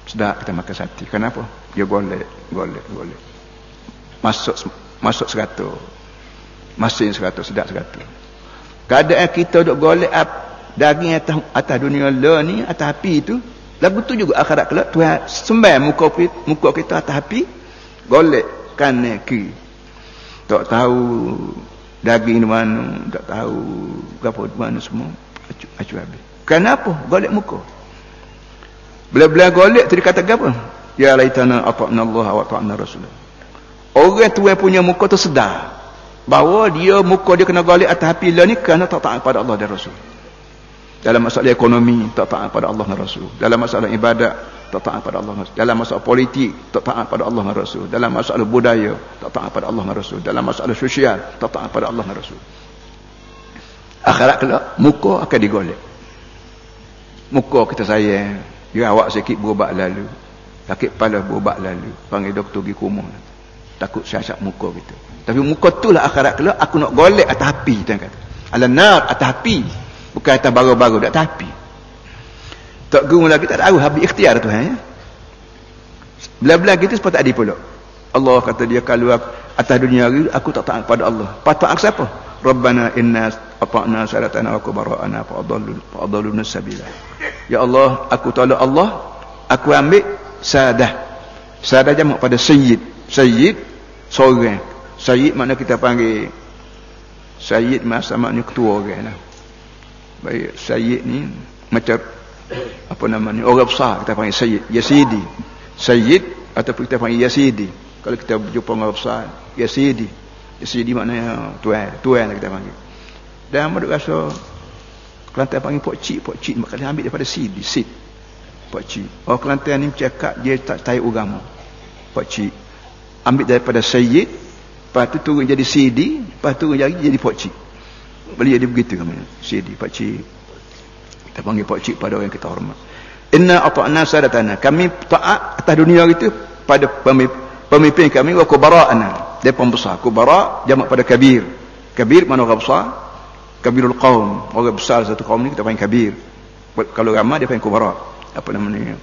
sedap kita makan sate. Kenapa dia golek golek golek masuk masuk seratus. Masin seratus sedap seratus. Keadaan kita duk golek api daging atas, atas dunia lah ni atas api tu lagu tu juga akhirat kelak Tuhan sembah muka, muka kita atas api golek kanan kiri. Tak tahu daging di mana tak tahu apa di mana semua acu, acu habis. Kenapa golek muka? Bila-bila golek tu dikata apa ya laitana ata'na Allah wa ta'na Rasulullah orang tu yang punya muka tu sedar bahawa dia muka dia kena golek atas api lah ni kerana tak taat pada Allah dan Rasul. Dalam masalah ekonomi tak taat pada Allah dan Rasul. Dalam masalah ibadat tak taat pada Allah dalam masalah politik tak taat pada Allah dan Rasul. Dalam masalah budaya tak taat pada Allah dan Rasul. Dalam masalah sosial tak taat pada Allah dan Rasul. Akhirat kelak muka akan digolek. Muka kita sayang dia awak sikit berubat lalu sakit kepala berubat lalu panggil doktor pergi kumah takut syasak muka kita. Tapi muka tu lah akhirat kelak aku nak golek atas api tuan kata. Ala nar atas api. Bukan atas baru-baru tak tapi tak guna lagi tak tahu habis ikhtiar Tuhan ya bila-bila kita sebab tak ada pula Allah kata dia kalau atas dunia hari aku tak taat pada Allah. Patut aku siapa? Rabbana inna ata'na salatana wa kubara'ana fa'adallu fa'adalluna sabila. Ya Allah aku tolak Allah aku ambil sadah. Sadah jamak pada sayyid. Sayyid seorang. Sayyid makna kita panggil sayyid masa maknanya ketua orang lah. Baik sayyid ni macam apa namanya orang besar kita panggil sayyid. Yasidi. Sayyid ataupun kita panggil yasidi. Kalau kita berjumpa orang besar yasidi. Yasidi maknanya tuan. Tuan lah kita panggil. Dan amat rasa Kelantan panggil pok cik pok cik maka dia ambil daripada sidi sid pok cik orang Kelantan ni cakap dia tak tahu agama pok cik ambil daripada sayyid lepas tu turun jadi sidi lepas tu turun jadi jadi pok cik boleh jadi begitu kami. Sidi pak cik. Kita panggil pak cik pada orang yang kita hormat. Inna ata'na sadatana. Kami taat atas dunia itu pada pemimpin kami wa kubara'ana. Dia pembesar. Kubara' jamak pada kabir. Kabir mana orang besar? Kabirul qaum. Orang besar satu kaum ni kita panggil kabir. Kalau ramah dia panggil kubara'. Apa namanya?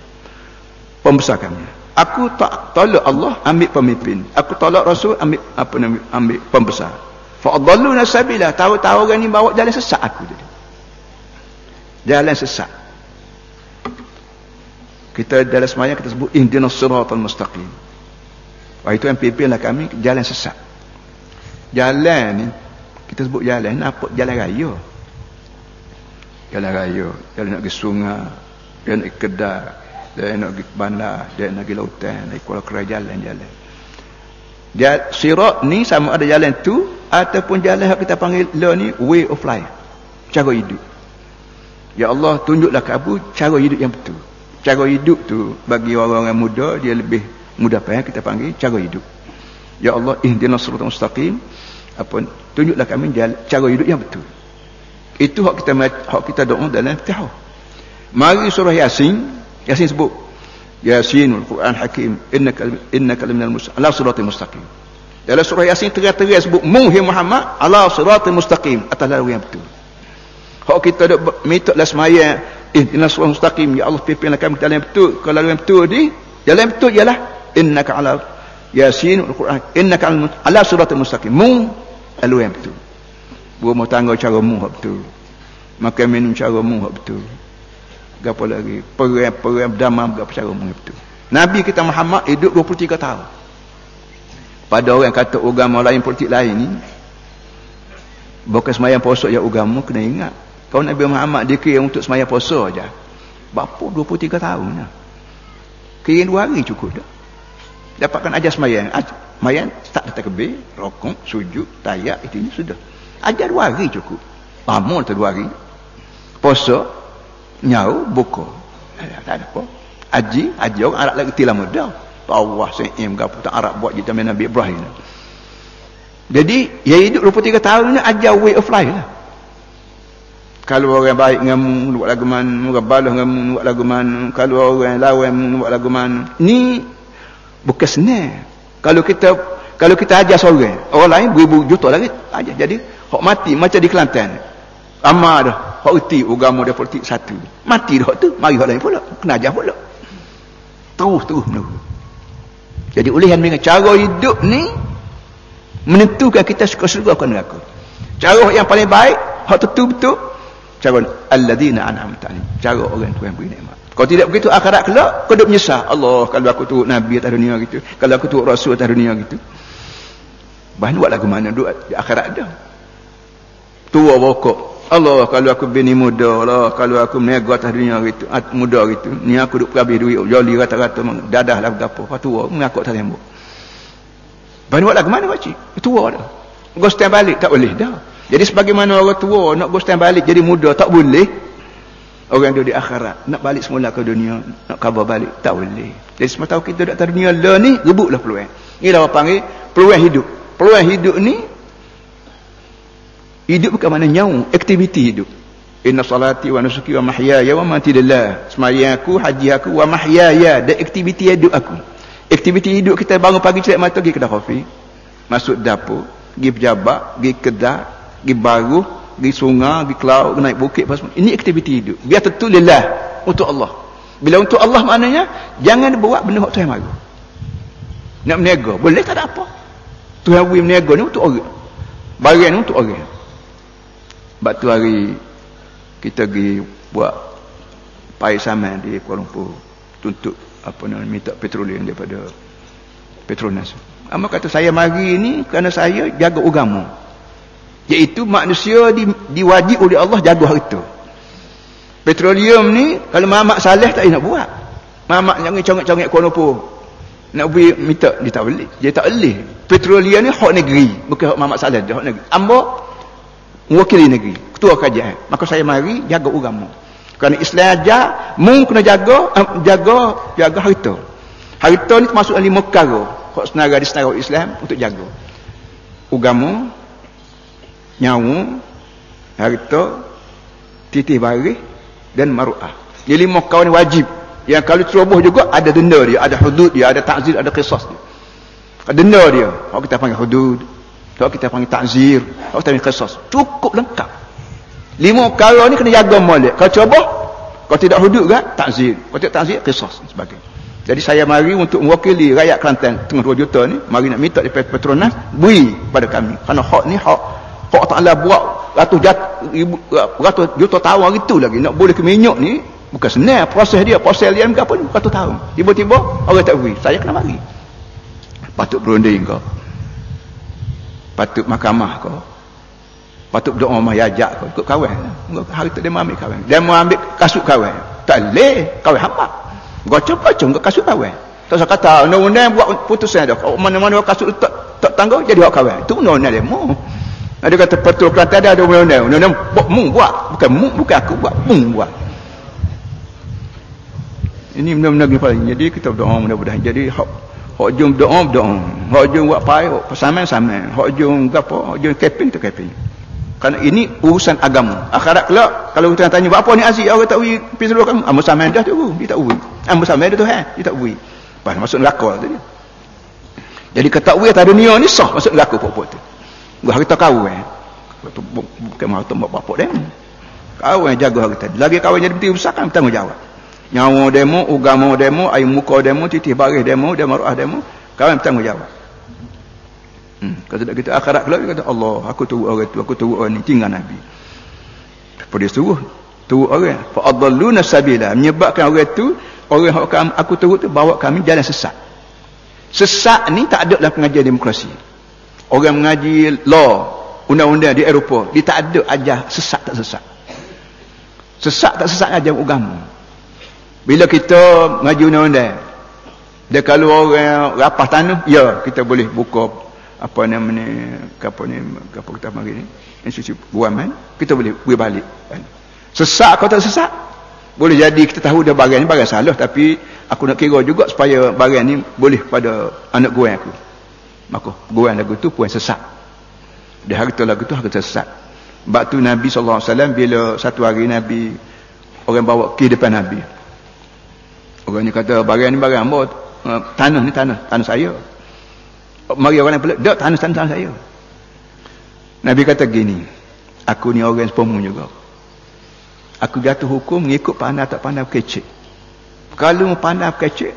Pembesar kami. Aku tak tolak Allah ambil pemimpin. Aku tolak Rasul ambil apa namanya? Ambil pembesar. Fa'adalluna sabila. Tahu-tahu orang ni bawa jalan sesat aku tadi. Jalan sesat. Kita dalam semuanya kita sebut ihdinas siratal mustaqim. Wah itu yang pimpinlah kami jalan sesat. Jalan ni kita sebut jalan apa? Jalan raya. Jalan raya, jalan nak pergi sungai, jalan nak pergi kedai, jalan nak pergi bandar, jalan nak pergi lautan, nak pergi kerajaan jalan. Dia sirat ni sama ada jalan tu ataupun jalan yang kita panggil law ni way of life. Cara hidup. Ya Allah tunjuklah ke Abu cara hidup yang betul. Cara hidup tu bagi orang-orang muda dia lebih mudah faham kita panggil cara hidup. Ya Allah ihdinas siratal mustaqim. Apa tunjuklah kami jalan, cara hidup yang betul. Itu hak kita hak kita doa dalam fatihah mari surah yasin. Yasin sebut yasinul quran hakim innaka innaka minal muslimin ala siratal mustaqim. Dalam surah Yasin terang-terang sebut muhi Muhammad ala siratal mustaqim atas lalu yang betul. Hak kita dak minta lah semaya ihdinas siratal mustaqim ya Allah pimpinlah kami ke jalan yang betul. Kalau jalan yang betul ni jalan yang betul ialah innaka ala yasin al-quran innaka ala siratal mustaqim. Mu alu yang betul. Berumah tangga cara mu betul. Makan minum cara mu betul gapo lagi? Perang-perang damam gapo cara mu betul nabi kita Muhammad hidup 23 tahun. Pada orang kata agama lain politik lain ni bukan semayang puasa yang agama kena ingat. Kalau Nabi Muhammad dikira untuk semayang puasa aja. Berapa? 23 tahun dah kira dua hari cukup dah. Dapatkan ajar semayang. Semayang tak datang kebir rokok sujud tayak itu sudah. Ajar dua hari cukup. Lama tu dua hari. Puasa nyau buka tak ada apa. Haji haji orang Arab lagi tilam dah Allah sa'im gapo tak Arab buat kita Nabi Ibrahim. Jadi yang hidup 23 tahun ni ajar way of life lah. Kalau orang baik dengan mu buat lagu mana orang balas dengan mu buat lagu mana kalau orang lawan mu buat lagu mana ni bukan senang. Kalau kita kalau kita ajar seorang orang lain beribu juta lagi ajar. Jadi hak mati macam di Kelantan. Amal dah hak uti agama dia politik satu mati dah tu mari hak lain pula kena ajar pula terus terus menurut jadi ulihan dengan cara hidup ni menentukan kita suka surga atau neraka. Cara yang paling baik, hak tentu betul cara alladzina an'amta alaihim. Cara orang tu yang beri nikmat. Kalau tidak begitu akhirat kelak kau duk menyesal. Allah kalau aku turut nabi atas dunia gitu, kalau aku turut rasul atas dunia gitu. Bahan buat lagu mana duk akhirat ada. Tua bokok Allah kalau aku bini muda Allah kalau aku meniaga atas dunia gitu muda gitu ni aku duk habis duit joli rata-rata dadah lah berapa apa tua mengaku atas tembok Bani buat lagu mana pakcik? Tua dah. Stand balik tak boleh dah. Jadi sebagaimana orang tua nak go balik jadi muda tak boleh. Orang yang di akhirat nak balik semula ke dunia nak khabar balik tak boleh. Jadi semua tahu kita duduk atas dunia lah ni rebutlah peluang. Inilah orang panggil peluang hidup. Peluang hidup ni Hidup bukan mana nyau, aktiviti hidup. Inna salati wa nusuki wa mahyaya wa mati lillah. Sembahyang aku, haji aku wa mahyaya dan aktiviti hidup aku. Aktiviti hidup kita bangun pagi celik mata pergi kedai kopi. Masuk dapur, pergi pejabat, pergi kedai, pergi baru, pergi sungai, pergi kelau, pergi naik bukit semua. Ini aktiviti hidup. Biar tentu lillah untuk Allah. Bila untuk Allah maknanya jangan buat benda waktu yang malu. Nak meniaga, boleh tak ada apa. Tuhan beri meniaga ni untuk orang. Barang ni untuk orang. Sebab tu hari kita pergi buat pai saman di Kuala Lumpur tuntut apa nama minta petroleum daripada Petronas. Ama kata saya mari ni kerana saya jaga agama. Iaitu manusia di, diwajib oleh Allah jaga harta. Petroleum ni kalau Muhammad Saleh tak nak buat. Muhammad jangan congak-congak Kuala Lumpur. Nak beri minta dia tak boleh. Dia tak boleh. Petroleum ni hak negeri, bukan hak Muhammad Saleh, dia hak negeri. Ambo mewakili negeri ketua kerajaan. Maka saya mari jaga agama. Kerana Islam ajar mu kena jaga uh, jaga jaga harta harta ni termasuk lima perkara. Hak senarai di senarai Islam untuk jaga. Agama nyawa harta titih baris dan maruah. Ini lima perkara ni wajib. Yang kalau ceroboh juga ada denda dia ada hudud dia ada takzir ada kisah dia. Denda dia. Kalau kita panggil hudud kalau kita panggil takzir, kalau kita panggil kisah, cukup lengkap. Lima perkara ni kena jaga molek. Kalau cuba, kalau tidak hudud kan, takzir. Kalau tidak takzir, kisah dan sebagainya. Jadi saya mari untuk mewakili rakyat Kelantan tengah 2 juta ni, mari nak minta daripada Petronas, beri pada kami. Kerana hak ni hak hak Ta'ala buat ratus, jat, ribu, ratus juta tahun hari tu lagi. Nak boleh ke minyak ni, bukan senang proses dia. Proses dia berapa ni? Ratus tahun. Tiba-tiba, orang tak beri. Saya kena mari. Patut berunding kau patut mahkamah kau. Patut doa mah yajak kau. Ikut kawan hari tu dia mau ambil kawan dia mau ambil kasut kawan tak leh kawan hamba kau cuba cuba kasut kawan tak usah kata undang-undang buat putusan dah mana-mana kasut tak tak tangguh jadi hak kawan itu undang-undang dia mau ada kata petul Kelantan ada undang-undang. Undang-undang mu buat. Bukan mu bukan aku buat. Mu buat. Ini benar-benar jadi kita berdoa mudah-mudahan. Jadi hak Hak jom doa doa. Hak jom buat pai, hak sama. Hak jom gapo, hak jom keping tu keping. Karena ini urusan agama. Akhirat kelak kalau kita tanya apa ni asyik orang tak ui pergi seluruh kamu. Amu sama dah tu, dia tak ui. Amu sama dah tu dia tak ui. Pas masuk neraka tu dia. Jadi kata ui atas dunia ni sah masuk neraka pokok tu. Gua harta kau eh. Bukan mau tu apa dia. Kau yang jaga harta. Lagi kau jadi besar kan bertanggungjawab. Nyawa demo agama demo air muka demo titih baris demo demo roh demo. Kawan bertanggungjawab. Hmm. kalau tidak kita akhirat kelak kata Allah aku tahu orang tu aku tahu orang ni tinggal Nabi. Apa dia suruh? Tahu orang. Fa adalluna sabila. Menyebabkan orang tu orang yang aku tahu tu bawa kami jalan sesat. Sesat ni tak ada dalam pengajian demokrasi. Orang mengaji law undang-undang di Eropah dia tak ada ajar sesat tak sesat. Sesat tak sesat ajar agama bila kita mengaji undang-undang dia kalau orang rapah tanah ya kita boleh buka apa nama ni apa ni apa kita panggil ni institusi buaman kita boleh boleh balik sesat kau tak sesat boleh jadi kita tahu dia barang ni barang salah tapi aku nak kira juga supaya barang ni boleh pada anak gue aku. Maka gue lagu tu pun sesat dia harta lagu tu harta sesat sebab tu Nabi SAW bila satu hari Nabi orang bawa ke depan Nabi orang ni kata barang ni barang apa uh, tanah ni tanah tanah saya. Mari orang lain pelak tak tanah, tanah saya. Nabi kata gini aku ni orang sepamu juga. Aku jatuh hukum mengikut pandai tak pandai kecil kalau pandai kecil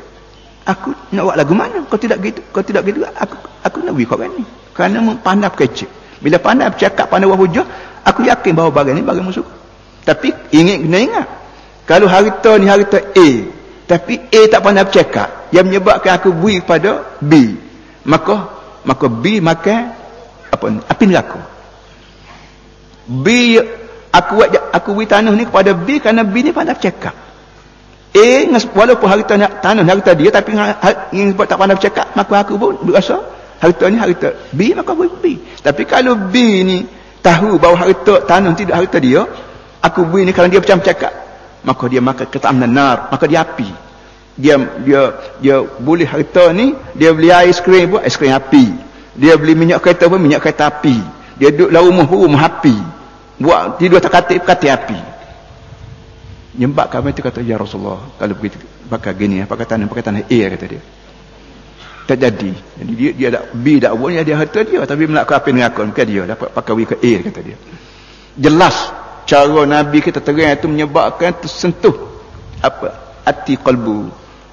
aku nak buat lagu mana? Kau tidak gitu kau tidak gitu aku aku nak beri kau ni. Kerana pandai kecil bila pandai bercakap pandai buat hujah aku yakin bahawa bagian ni bagian musuh tapi ingat kena ingat kalau harta ni harta A tapi A tak pandai bercakap yang menyebabkan aku beri pada B. Maka maka B makan apa ni? Api neraka. B aku buat aku beri tanah ni kepada B kerana B ni pandai bercakap A walaupun harta tanah harta dia tapi ingin sebab tak pandai bercakap maka aku pun berasa harta ni harta B maka aku B. Tapi kalau B ni tahu bahawa harta tanah tidak harta dia aku beri ni kalau dia macam bercakap maka dia makan ketam nar maka dia api. Dia dia dia boleh harta ni dia beli aiskrim pun aiskrim api. Dia beli minyak kereta pun minyak kereta api. Dia duduk dalam rumah pun rumah api. Buat tidur tak katik katik api. Nyembak kami itu kata ya Rasulullah kalau begitu pakai gini perkataan perkataan A kata dia. Tak jadi. Jadi dia dia tak B tak buat dia harta dia tapi melakukan apa neraka bukan dia dapat pakai W ke A kata dia. Jelas cara Nabi kita terang itu menyebabkan tersentuh apa hati kalbu.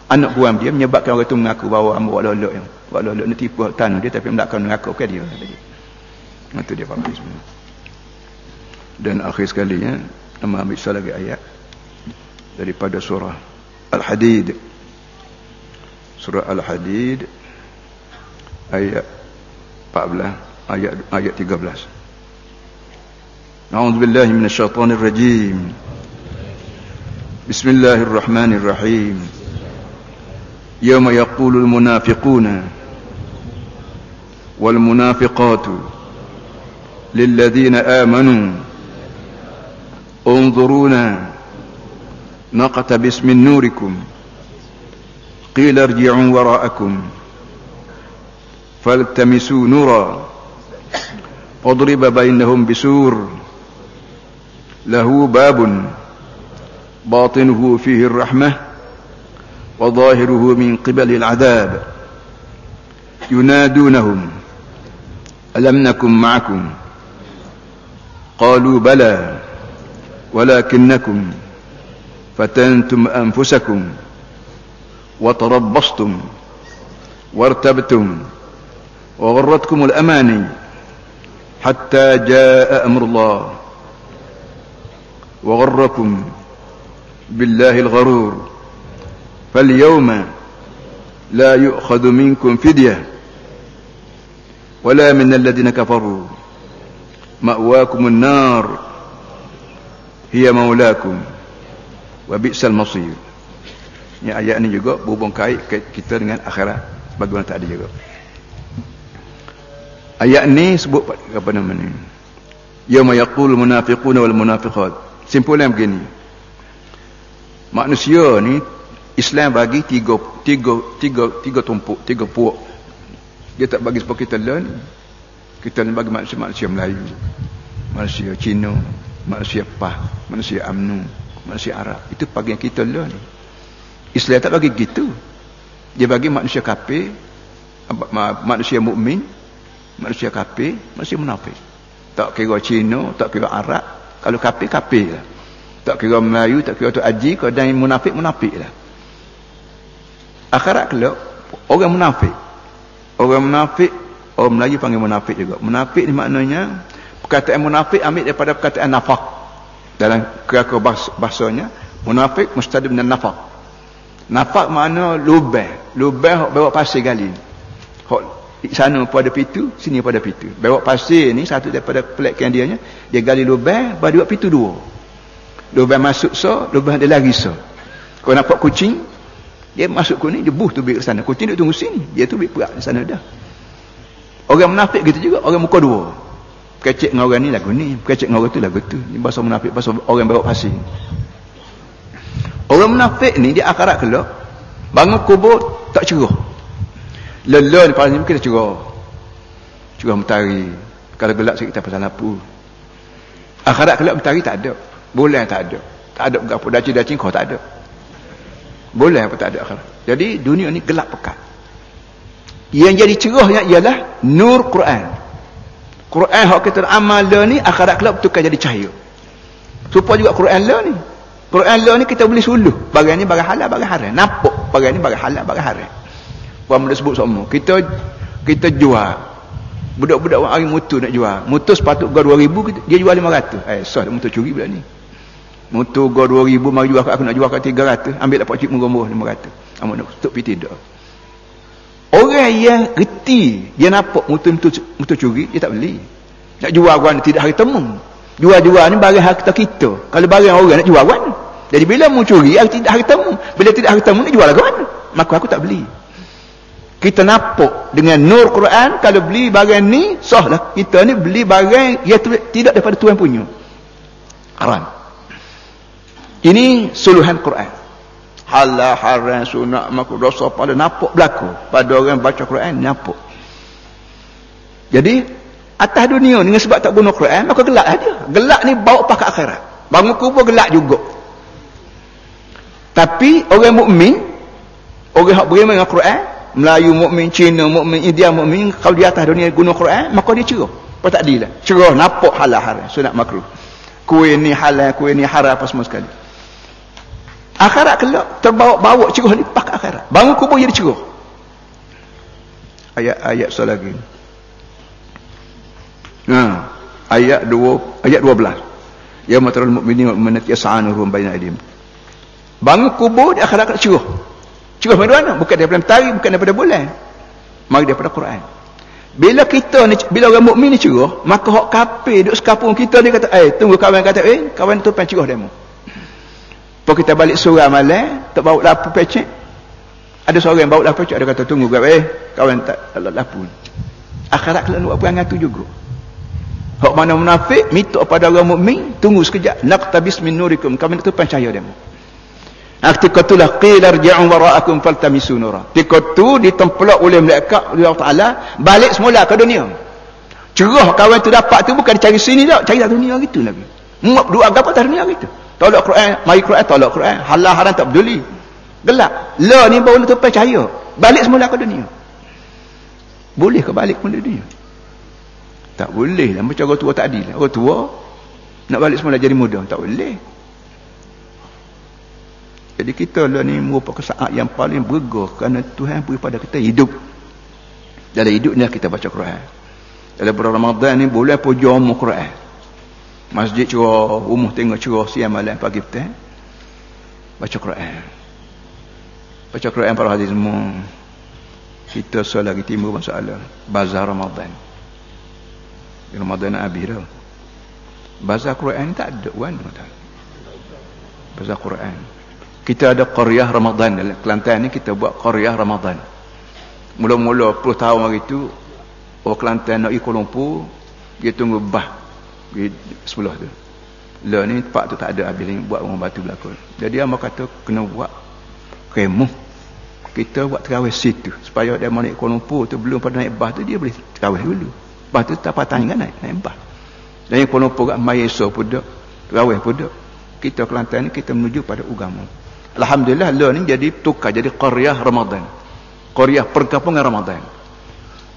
Anak buah dia menyebabkan orang itu mengaku bahawa amba buat lolok yang buat lolok ni tipu tanah dia tapi melakukan neraka bukan dia. Kata dia itu dia faham sebenarnya dan akhir sekali ya nama ambil lagi ayat daripada surah Al-Hadid. Surah Al-Hadid ayat 14 ayat ayat 13 أعوذ بالله من الشيطان الرجيم. بسم الله الرحمن الرحيم. يوم يقول المنافقون والمنافقات للذين آمنوا انظرونا نقتبس من نوركم قيل ارجعوا وراءكم فالتمسوا نورا فاضرب بينهم بسور. له باب باطنه فيه الرحمة وظاهره من قبل العذاب. ينادونهم ألم نكن معكم؟ قالوا بلى ولكنكم فتنتم أنفسكم وتربصتم وارتبتم وغرتكم الأماني حتى جاء أمر الله. وغركم بالله الغرور فاليوم لا يؤخذ منكم فدية ولا من الذين كفروا مأواكم النار hiya maulakum wa bi'sal masir ni ayat ni juga berhubung kait kita dengan akhirat bagaimana tak ada juga ayat ni sebut apa nama ni yauma yaqul munafiquna wal munafiqat simpulan begini manusia ni Islam bagi tiga tiga tiga tiga tumpuk tiga puak dia tak bagi sebab kita learn kita ni bagi manusia-manusia Melayu manusia Cina manusia Pah, manusia Amnu, manusia Arab. Itu pagi yang kita ni. Islam tak bagi gitu. Dia bagi manusia kafir, manusia mukmin, manusia kafir, manusia munafik. Tak kira Cina, tak kira Arab. Kalau kafir, kafir lah. tak kira Melayu tak kira tu Haji kalau dan munafik munafik lah. Akhirat kelak orang munafik. Orang munafik orang Melayu panggil munafik juga. Munafik ni maknanya perkataan munafik ambil daripada perkataan nafak. Dalam keraka bahasanya munafik mustadib dan nafak. Nafak makna lubah lubah bawa pasir gali sana pada pintu sini pada pintu. Bawa pasir ni satu daripada pelakkan dia dia gali lubang baru buat pintu dua. Lubang masuk so lubang dia lari so. Kau nampak kucing dia masuk ke ni dia buh tu ke sana. Kucing dia tunggu sini dia tu pergi perak di sana dah. Orang munafik gitu juga orang muka dua. Kecek dengan orang ni lagu ni. Kecek dengan orang tu lagu tu. Ni bahasa munafik bahasa orang bawa pasir orang munafik ni dia akhirat kelak bangun kubur tak cerah Lelah ni paling kita curah. Curah mentari. Kalau gelap sikit kita pasal lampu. Akhirat gelap mentari tak ada. Bulan tak ada. Tak ada berapa. Daci-daci kau tak ada. Bulan apa tak ada akhirat. Jadi dunia ni gelap pekat. Yang jadi cerahnya ialah nur Quran. Quran hak kita amal ni akhirat gelap tukar jadi cahaya. Supaya juga Quran lah ni. Quran lah ni kita boleh suluh. Bagian ni bagi halal, bagi haram. Nampak bagian ni bagi halal, bagi haram. Puan boleh sebut semua. Kita kita jual. Budak-budak orang hari mutu nak jual. Mutu sepatut gua 2000 dia jual 500. Eh sah mutu curi pula ni. Mutu gua 2000 mari jual kat aku nak jual kat 300. Ambil dapat cik murah-murah 500. Amak nak tutup pi tidak. Orang yang reti dia nampak mutu mutu, mutu curi dia tak beli. Nak jual gua tidak hari temu. Jual-jual ni barang harta kita. Kalau barang orang nak jual gua Jadi bila mu curi hari tidak hari temu. Bila tidak hari temu nak jual gua Maka aku tak beli kita nampak dengan nur Quran kalau beli barang ni sahlah. Kita ni beli barang yang tidak daripada Tuhan punya. Haram. Ini suluhan Quran. Halal haram sunat makruh dosa pada nampak berlaku. Pada orang baca Quran nampak jadi atas dunia ni dengan sebab tak guna Quran maka gelak aja gelak ni bawa pakai akhirat. Bangun kubur gelak juga. Tapi orang mukmin orang yang beriman dengan Quran Melayu mukmin, Cina mukmin, India mukmin kalau di atas dunia guna Quran maka dia cerah. Apa tak adil lah. Cerah nampak halal haram, sunat makruh. Kuih ni halal, kuih ni haram apa semua sekali. Akhirat kelak terbawa-bawa cerah ni pakai akhirat. Bangun kubur jadi cerah. Ayat-ayat soal lagi. Ha, ayat 2 ayat 12. Ya matarul mukminin wa mu'minat yas'anuhum baina aydihim. Bangun kubur di akhirat kelak cerah. Cerah dari mana? Bukan daripada mentari, bukan daripada bulan. Mari daripada Quran. Bila kita ni, bila orang mukmin ni cerah, maka hak kafir duk sekapung kita dia kata, "Eh, tunggu kawan kata, eh, kawan tu pen cerah demo." Pok kita balik surah malam, tak bawa lapu pecek. Ada seorang yang bawa lapu pecek, ada kata, "Tunggu kawan, eh, kawan tak tak lapu." Akhirat kena buat perangai tu juga. Hak mana munafik, minta pada orang mukmin, tunggu sekejap, naqtabis min nurikum, kawan tu pen cahaya demo. Ketika itulah qila rji'u wara'akum faltamisu nura. Ketika itu ditempelak oleh malaikat Allah Taala balik semula ke dunia. Cerah kawan tu dapat tu bukan cari sini tak, cari dunia gitu lagi. Muap dua agama tak dunia gitu. Tolak Quran, mari Quran tolak Quran. Halal haram tak peduli. Gelap. La ni baru tu cahaya. Balik semula ke dunia. Boleh ke balik ke dunia? Tak boleh lah macam orang tua tak adil. Orang tua nak balik semula jadi muda, tak boleh. Jadi kita lah ni merupakan saat yang paling bergah kerana Tuhan beri pada kita hidup. Dalam hidup ni kita baca Quran. Dalam bulan Ramadan ni boleh pun jamu Quran. Masjid curah, rumah tengok curah siang malam pagi petang. Baca Quran. Baca Quran para hadis semua. Kita soal lagi timbul masalah. Bazar Ramadan. Ramadan nak habis dah. Bazar Quran ni tak ada kan? Bazar Quran kita ada qaryah Ramadan. Dalam Kelantan ni kita buat qaryah Ramadan. Mula-mula 10 tahun hari tu orang Kelantan nak pergi Kuala Lumpur dia tunggu bah. Di sebelah tu. Lah ni tempat tu tak ada. Habis ni buat rumah batu belakang. Jadi Amar kata kena buat kemuh. Kita buat terawih situ. Supaya dia mau naik Kuala Lumpur tu belum pada naik bah tu dia boleh terawih dulu. Bah tu tak patah kan naik naik bah. Dan Kuala Lumpur kat Mayeso pun dak terawih pun dak kita Kelantan ni kita menuju pada agama Alhamdulillah lah ni jadi tukar jadi qaryah Ramadan. Qaryah perkampungan Ramadan.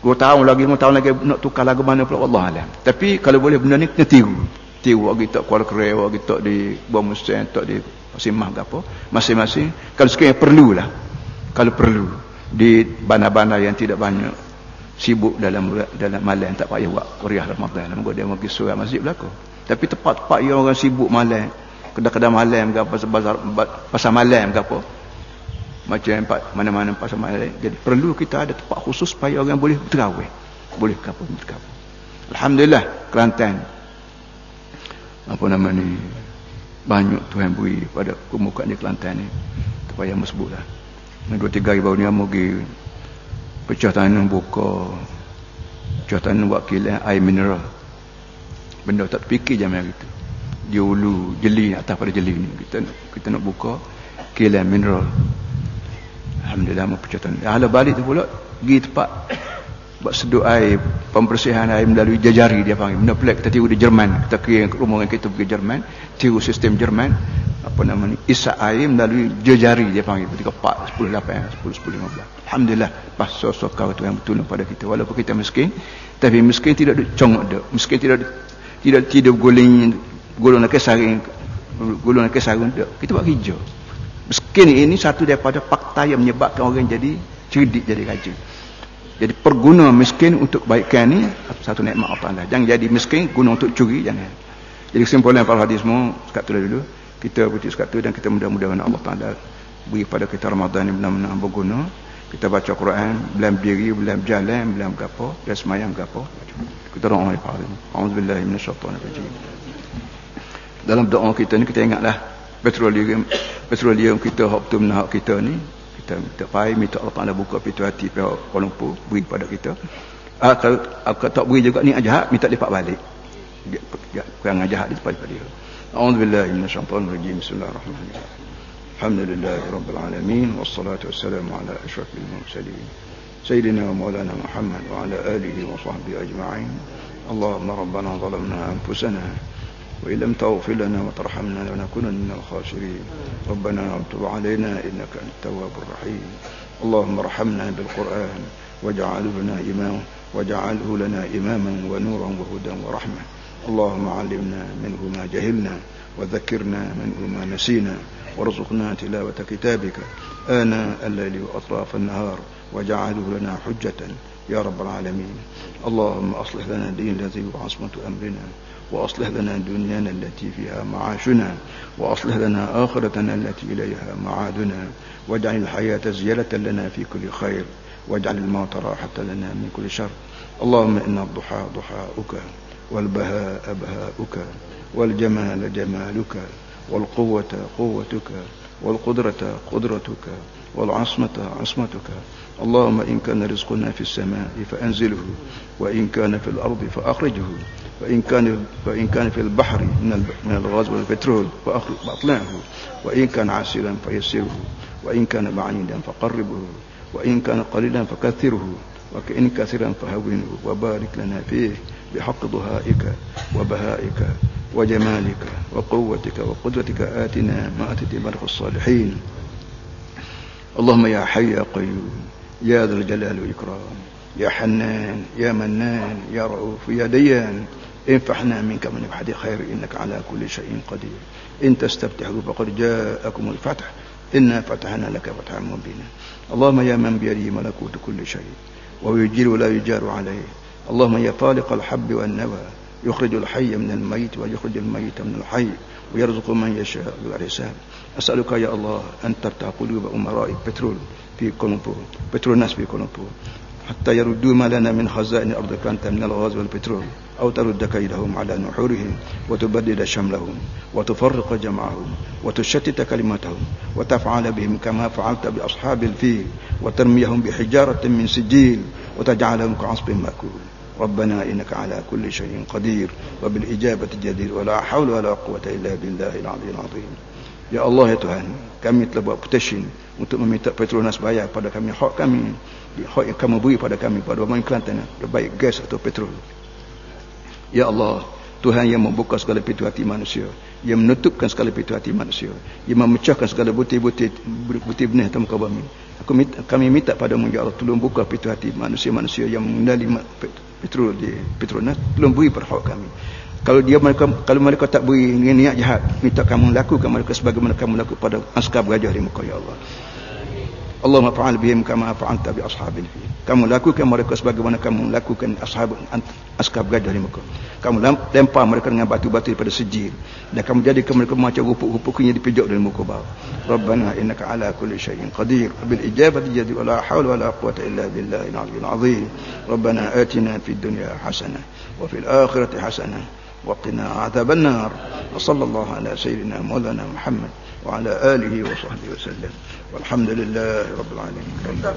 Dua tahun lagi, lima tahun lagi nak tukar lagu mana pula Allah alam. Tapi kalau boleh benda ni kena tiru. tiru lagi tak kuala kere lagi tak di bawah musim tak di pasimah ke apa masing-masing kalau sekiranya perlulah kalau perlu di bandar-bandar yang tidak banyak sibuk dalam dalam malam tak payah buat kuliah Ramadan moga dia pergi surah masjid belaka tapi tempat-tempat yang orang sibuk malam kedai-kedai malam ke apa pasar, pasar malam ke apa. Macam mana-mana pasar malam. Jadi perlu kita ada tempat khusus supaya orang boleh terawih. Boleh ke apa Alhamdulillah Kelantan. Apa nama ni? Banyak Tuhan beri pada kemukaan di Kelantan ni. Supaya mesbut lah. Dua tiga hari baru ni amo pergi pecah tanah buka. Pecah tanah kilang air mineral. Benda tak terfikir zaman itu dia ulu jeli atas pada jeli ni. Kita kita nak buka kilang mineral. Alhamdulillah mau pecah tanah. Ahli balik tu pula pergi tempat buat sedut air pembersihan air melalui jajari dia panggil. Benda pelik kita tiru di Jerman. Kita kira rumah kita pergi Jerman tiru sistem Jerman apa nama ni isak air melalui jajari dia panggil. Ketika 4 10 8 10 10 15 Alhamdulillah pas sosok kau tu yang betul pada kita. Walaupun kita miskin tapi miskin tidak ada congok ada miskin tidak ada, tidak tidak guling gulung nak saring gulung nak saring kita buat hijau miskin ini satu daripada fakta yang menyebabkan orang jadi cerdik jadi rajin jadi perguna miskin untuk baikkan ni satu nikmat Allah Taala. Jangan jadi miskin guna untuk curi jangan. Jadi kesimpulan para hadis semua sekat tu dulu. Kita putus sekat tu dan kita mudah-mudahan Allah Taala beri pada kita Ramadan ni benar-benar berguna. Kita baca Quran, belam diri, belam jalan, belam gapo, dan semayang gapo. Kita doa oleh Pak Alhamdulillah minasyaitanir rajim Dalam doa kita ni kita ingatlah petroleum petroleum kita hak tu hak kita ni kita minta pai minta Allah Taala buka pintu hati pihak Kuala Lumpur beri kepada kita ah, kalau, ah, kalau tak beri juga ni jahat minta lipat balik kurang jahat di depan dia A'udzubillahi minasyaitonir rajim Bismillahirrahmanirrahim Alhamdulillahi rabbil alamin wassalatu wassalamu ala asyrafil mursalin سيدنا ومولانا محمد وعلى آله وصحبه أجمعين اللهم ربنا ظلمنا أنفسنا وإن لم تغفر لنا وترحمنا لنكونن من الخاسرين. ربنا تب علينا إنك أنت التواب الرحيم. اللهم ارحمنا بالقرآن واجعله لنا إماما واجعله لنا إماما ونورا وهدى ورحمة. اللهم علمنا منه ما جهلنا وذكرنا منه ما نسينا وارزقنا تلاوة كتابك. آناء الليل وأطراف النهار واجعله لنا حجة يا رب العالمين. اللهم أصلح لنا الدين الذي هو عصمة أمرنا وأصلح لنا دنيانا التي فيها معاشنا وأصلح لنا آخرتنا التي إليها معادنا واجعل الحياة زيادة لنا في كل خير واجعل الموت راحة لنا من كل شر. اللهم إن الضحى ضحاؤك والبهاء بهاؤك والجمال جمالك والقوة قوتك والقدرة قدرتك والعصمة عصمتك. اللهم إن كان رزقنا في السماء فأنزله وإن كان في الأرض فأخرجه فإن كان فإن كان في البحر من من الغاز والبترول فأطلعه وإن كان عسيرا فيسره وإن كان بعيدا فقربه وإن كان قليلا فكثره وإن كثيرا فهونه وبارك لنا فيه بحق ضهائك وبهائك وجمالك وقوتك وقدرتك. آتنا ما أتت الصالحين. اللهم يا حي يا قيوم. يا ذا الجلال والإكرام يا حنان يا منان يا رؤوف يا ديان انفحنا منك من بعد خير إنك على كل شيء قدير. إن تستفتحوا فقد جاءكم الفتح إنا فتحنا لك فتحا مبينا. اللهم يا من بيده ملكوت كل شيء وهو يجير ولا يجار عليه. اللهم يا فالق الحب والنوى يخرج الحي من الميت ويخرج الميت من الحي ويرزق من يشاء بغير حساب أسألك يا الله أن تفتح قلوب أمراء البترول في كولومبو بترول الناس في كولومبو حتى يردوا ما لنا من خزائن أرض كانت من الغاز والبترول أو ترد كيدهم على نحورهم وتبدد شملهم وتفرق جمعهم وتشتت كلمتهم وتفعل بهم كما فعلت بأصحاب الفيل وترميهم بحجارة من سجيل وتجعلهم كعصب مأكول. ربنا إنك على كل شيء قدير وبالإجابة جدير ولا حول ولا قوة إلا بالله العلي العظيم Ya Allah ya Tuhan kami telah buat petition untuk meminta Petronas bayar pada kami hak kami hak yang kamu beri pada kami pada orang Kelantan baik gas atau petrol Ya Allah Tuhan yang membuka segala pintu hati manusia yang menutupkan segala pintu hati manusia yang memecahkan segala butir-butir butir benih atas muka bumi aku minta, kami minta padamu ya Allah tolong buka pintu hati manusia-manusia yang mengendali petrol di Petronas tolong beri pada hak kami. Kalau dia mereka kalau mereka tak beri niat jahat minta kamu lakukan mereka sebagaimana kamu lakukan pada askar gajah di muka ya Allah Allahumma fa'al bihim kama fa'alta bi ashabil fil. Kamu lakukan mereka sebagaimana kamu lakukan ashab askar gajah di muka. Kamu lempar mereka dengan batu-batu daripada sejil dan kamu jadikan mereka macam rupuk-rupuknya dipijak dari muka bawah. Rabbana innaka ala kulli syai'in qadir bil ijabati jadi wala haula wala quwwata illa billahil aliyyil azim. Rabbana atina fid dunya hasanah wa fil akhirati hasanah qina adhaban nar. Wa sallallahu ala sayyidina Maulana Muhammad وعلى آله وصحبه وسلم والحمد لله رب العالمين. الله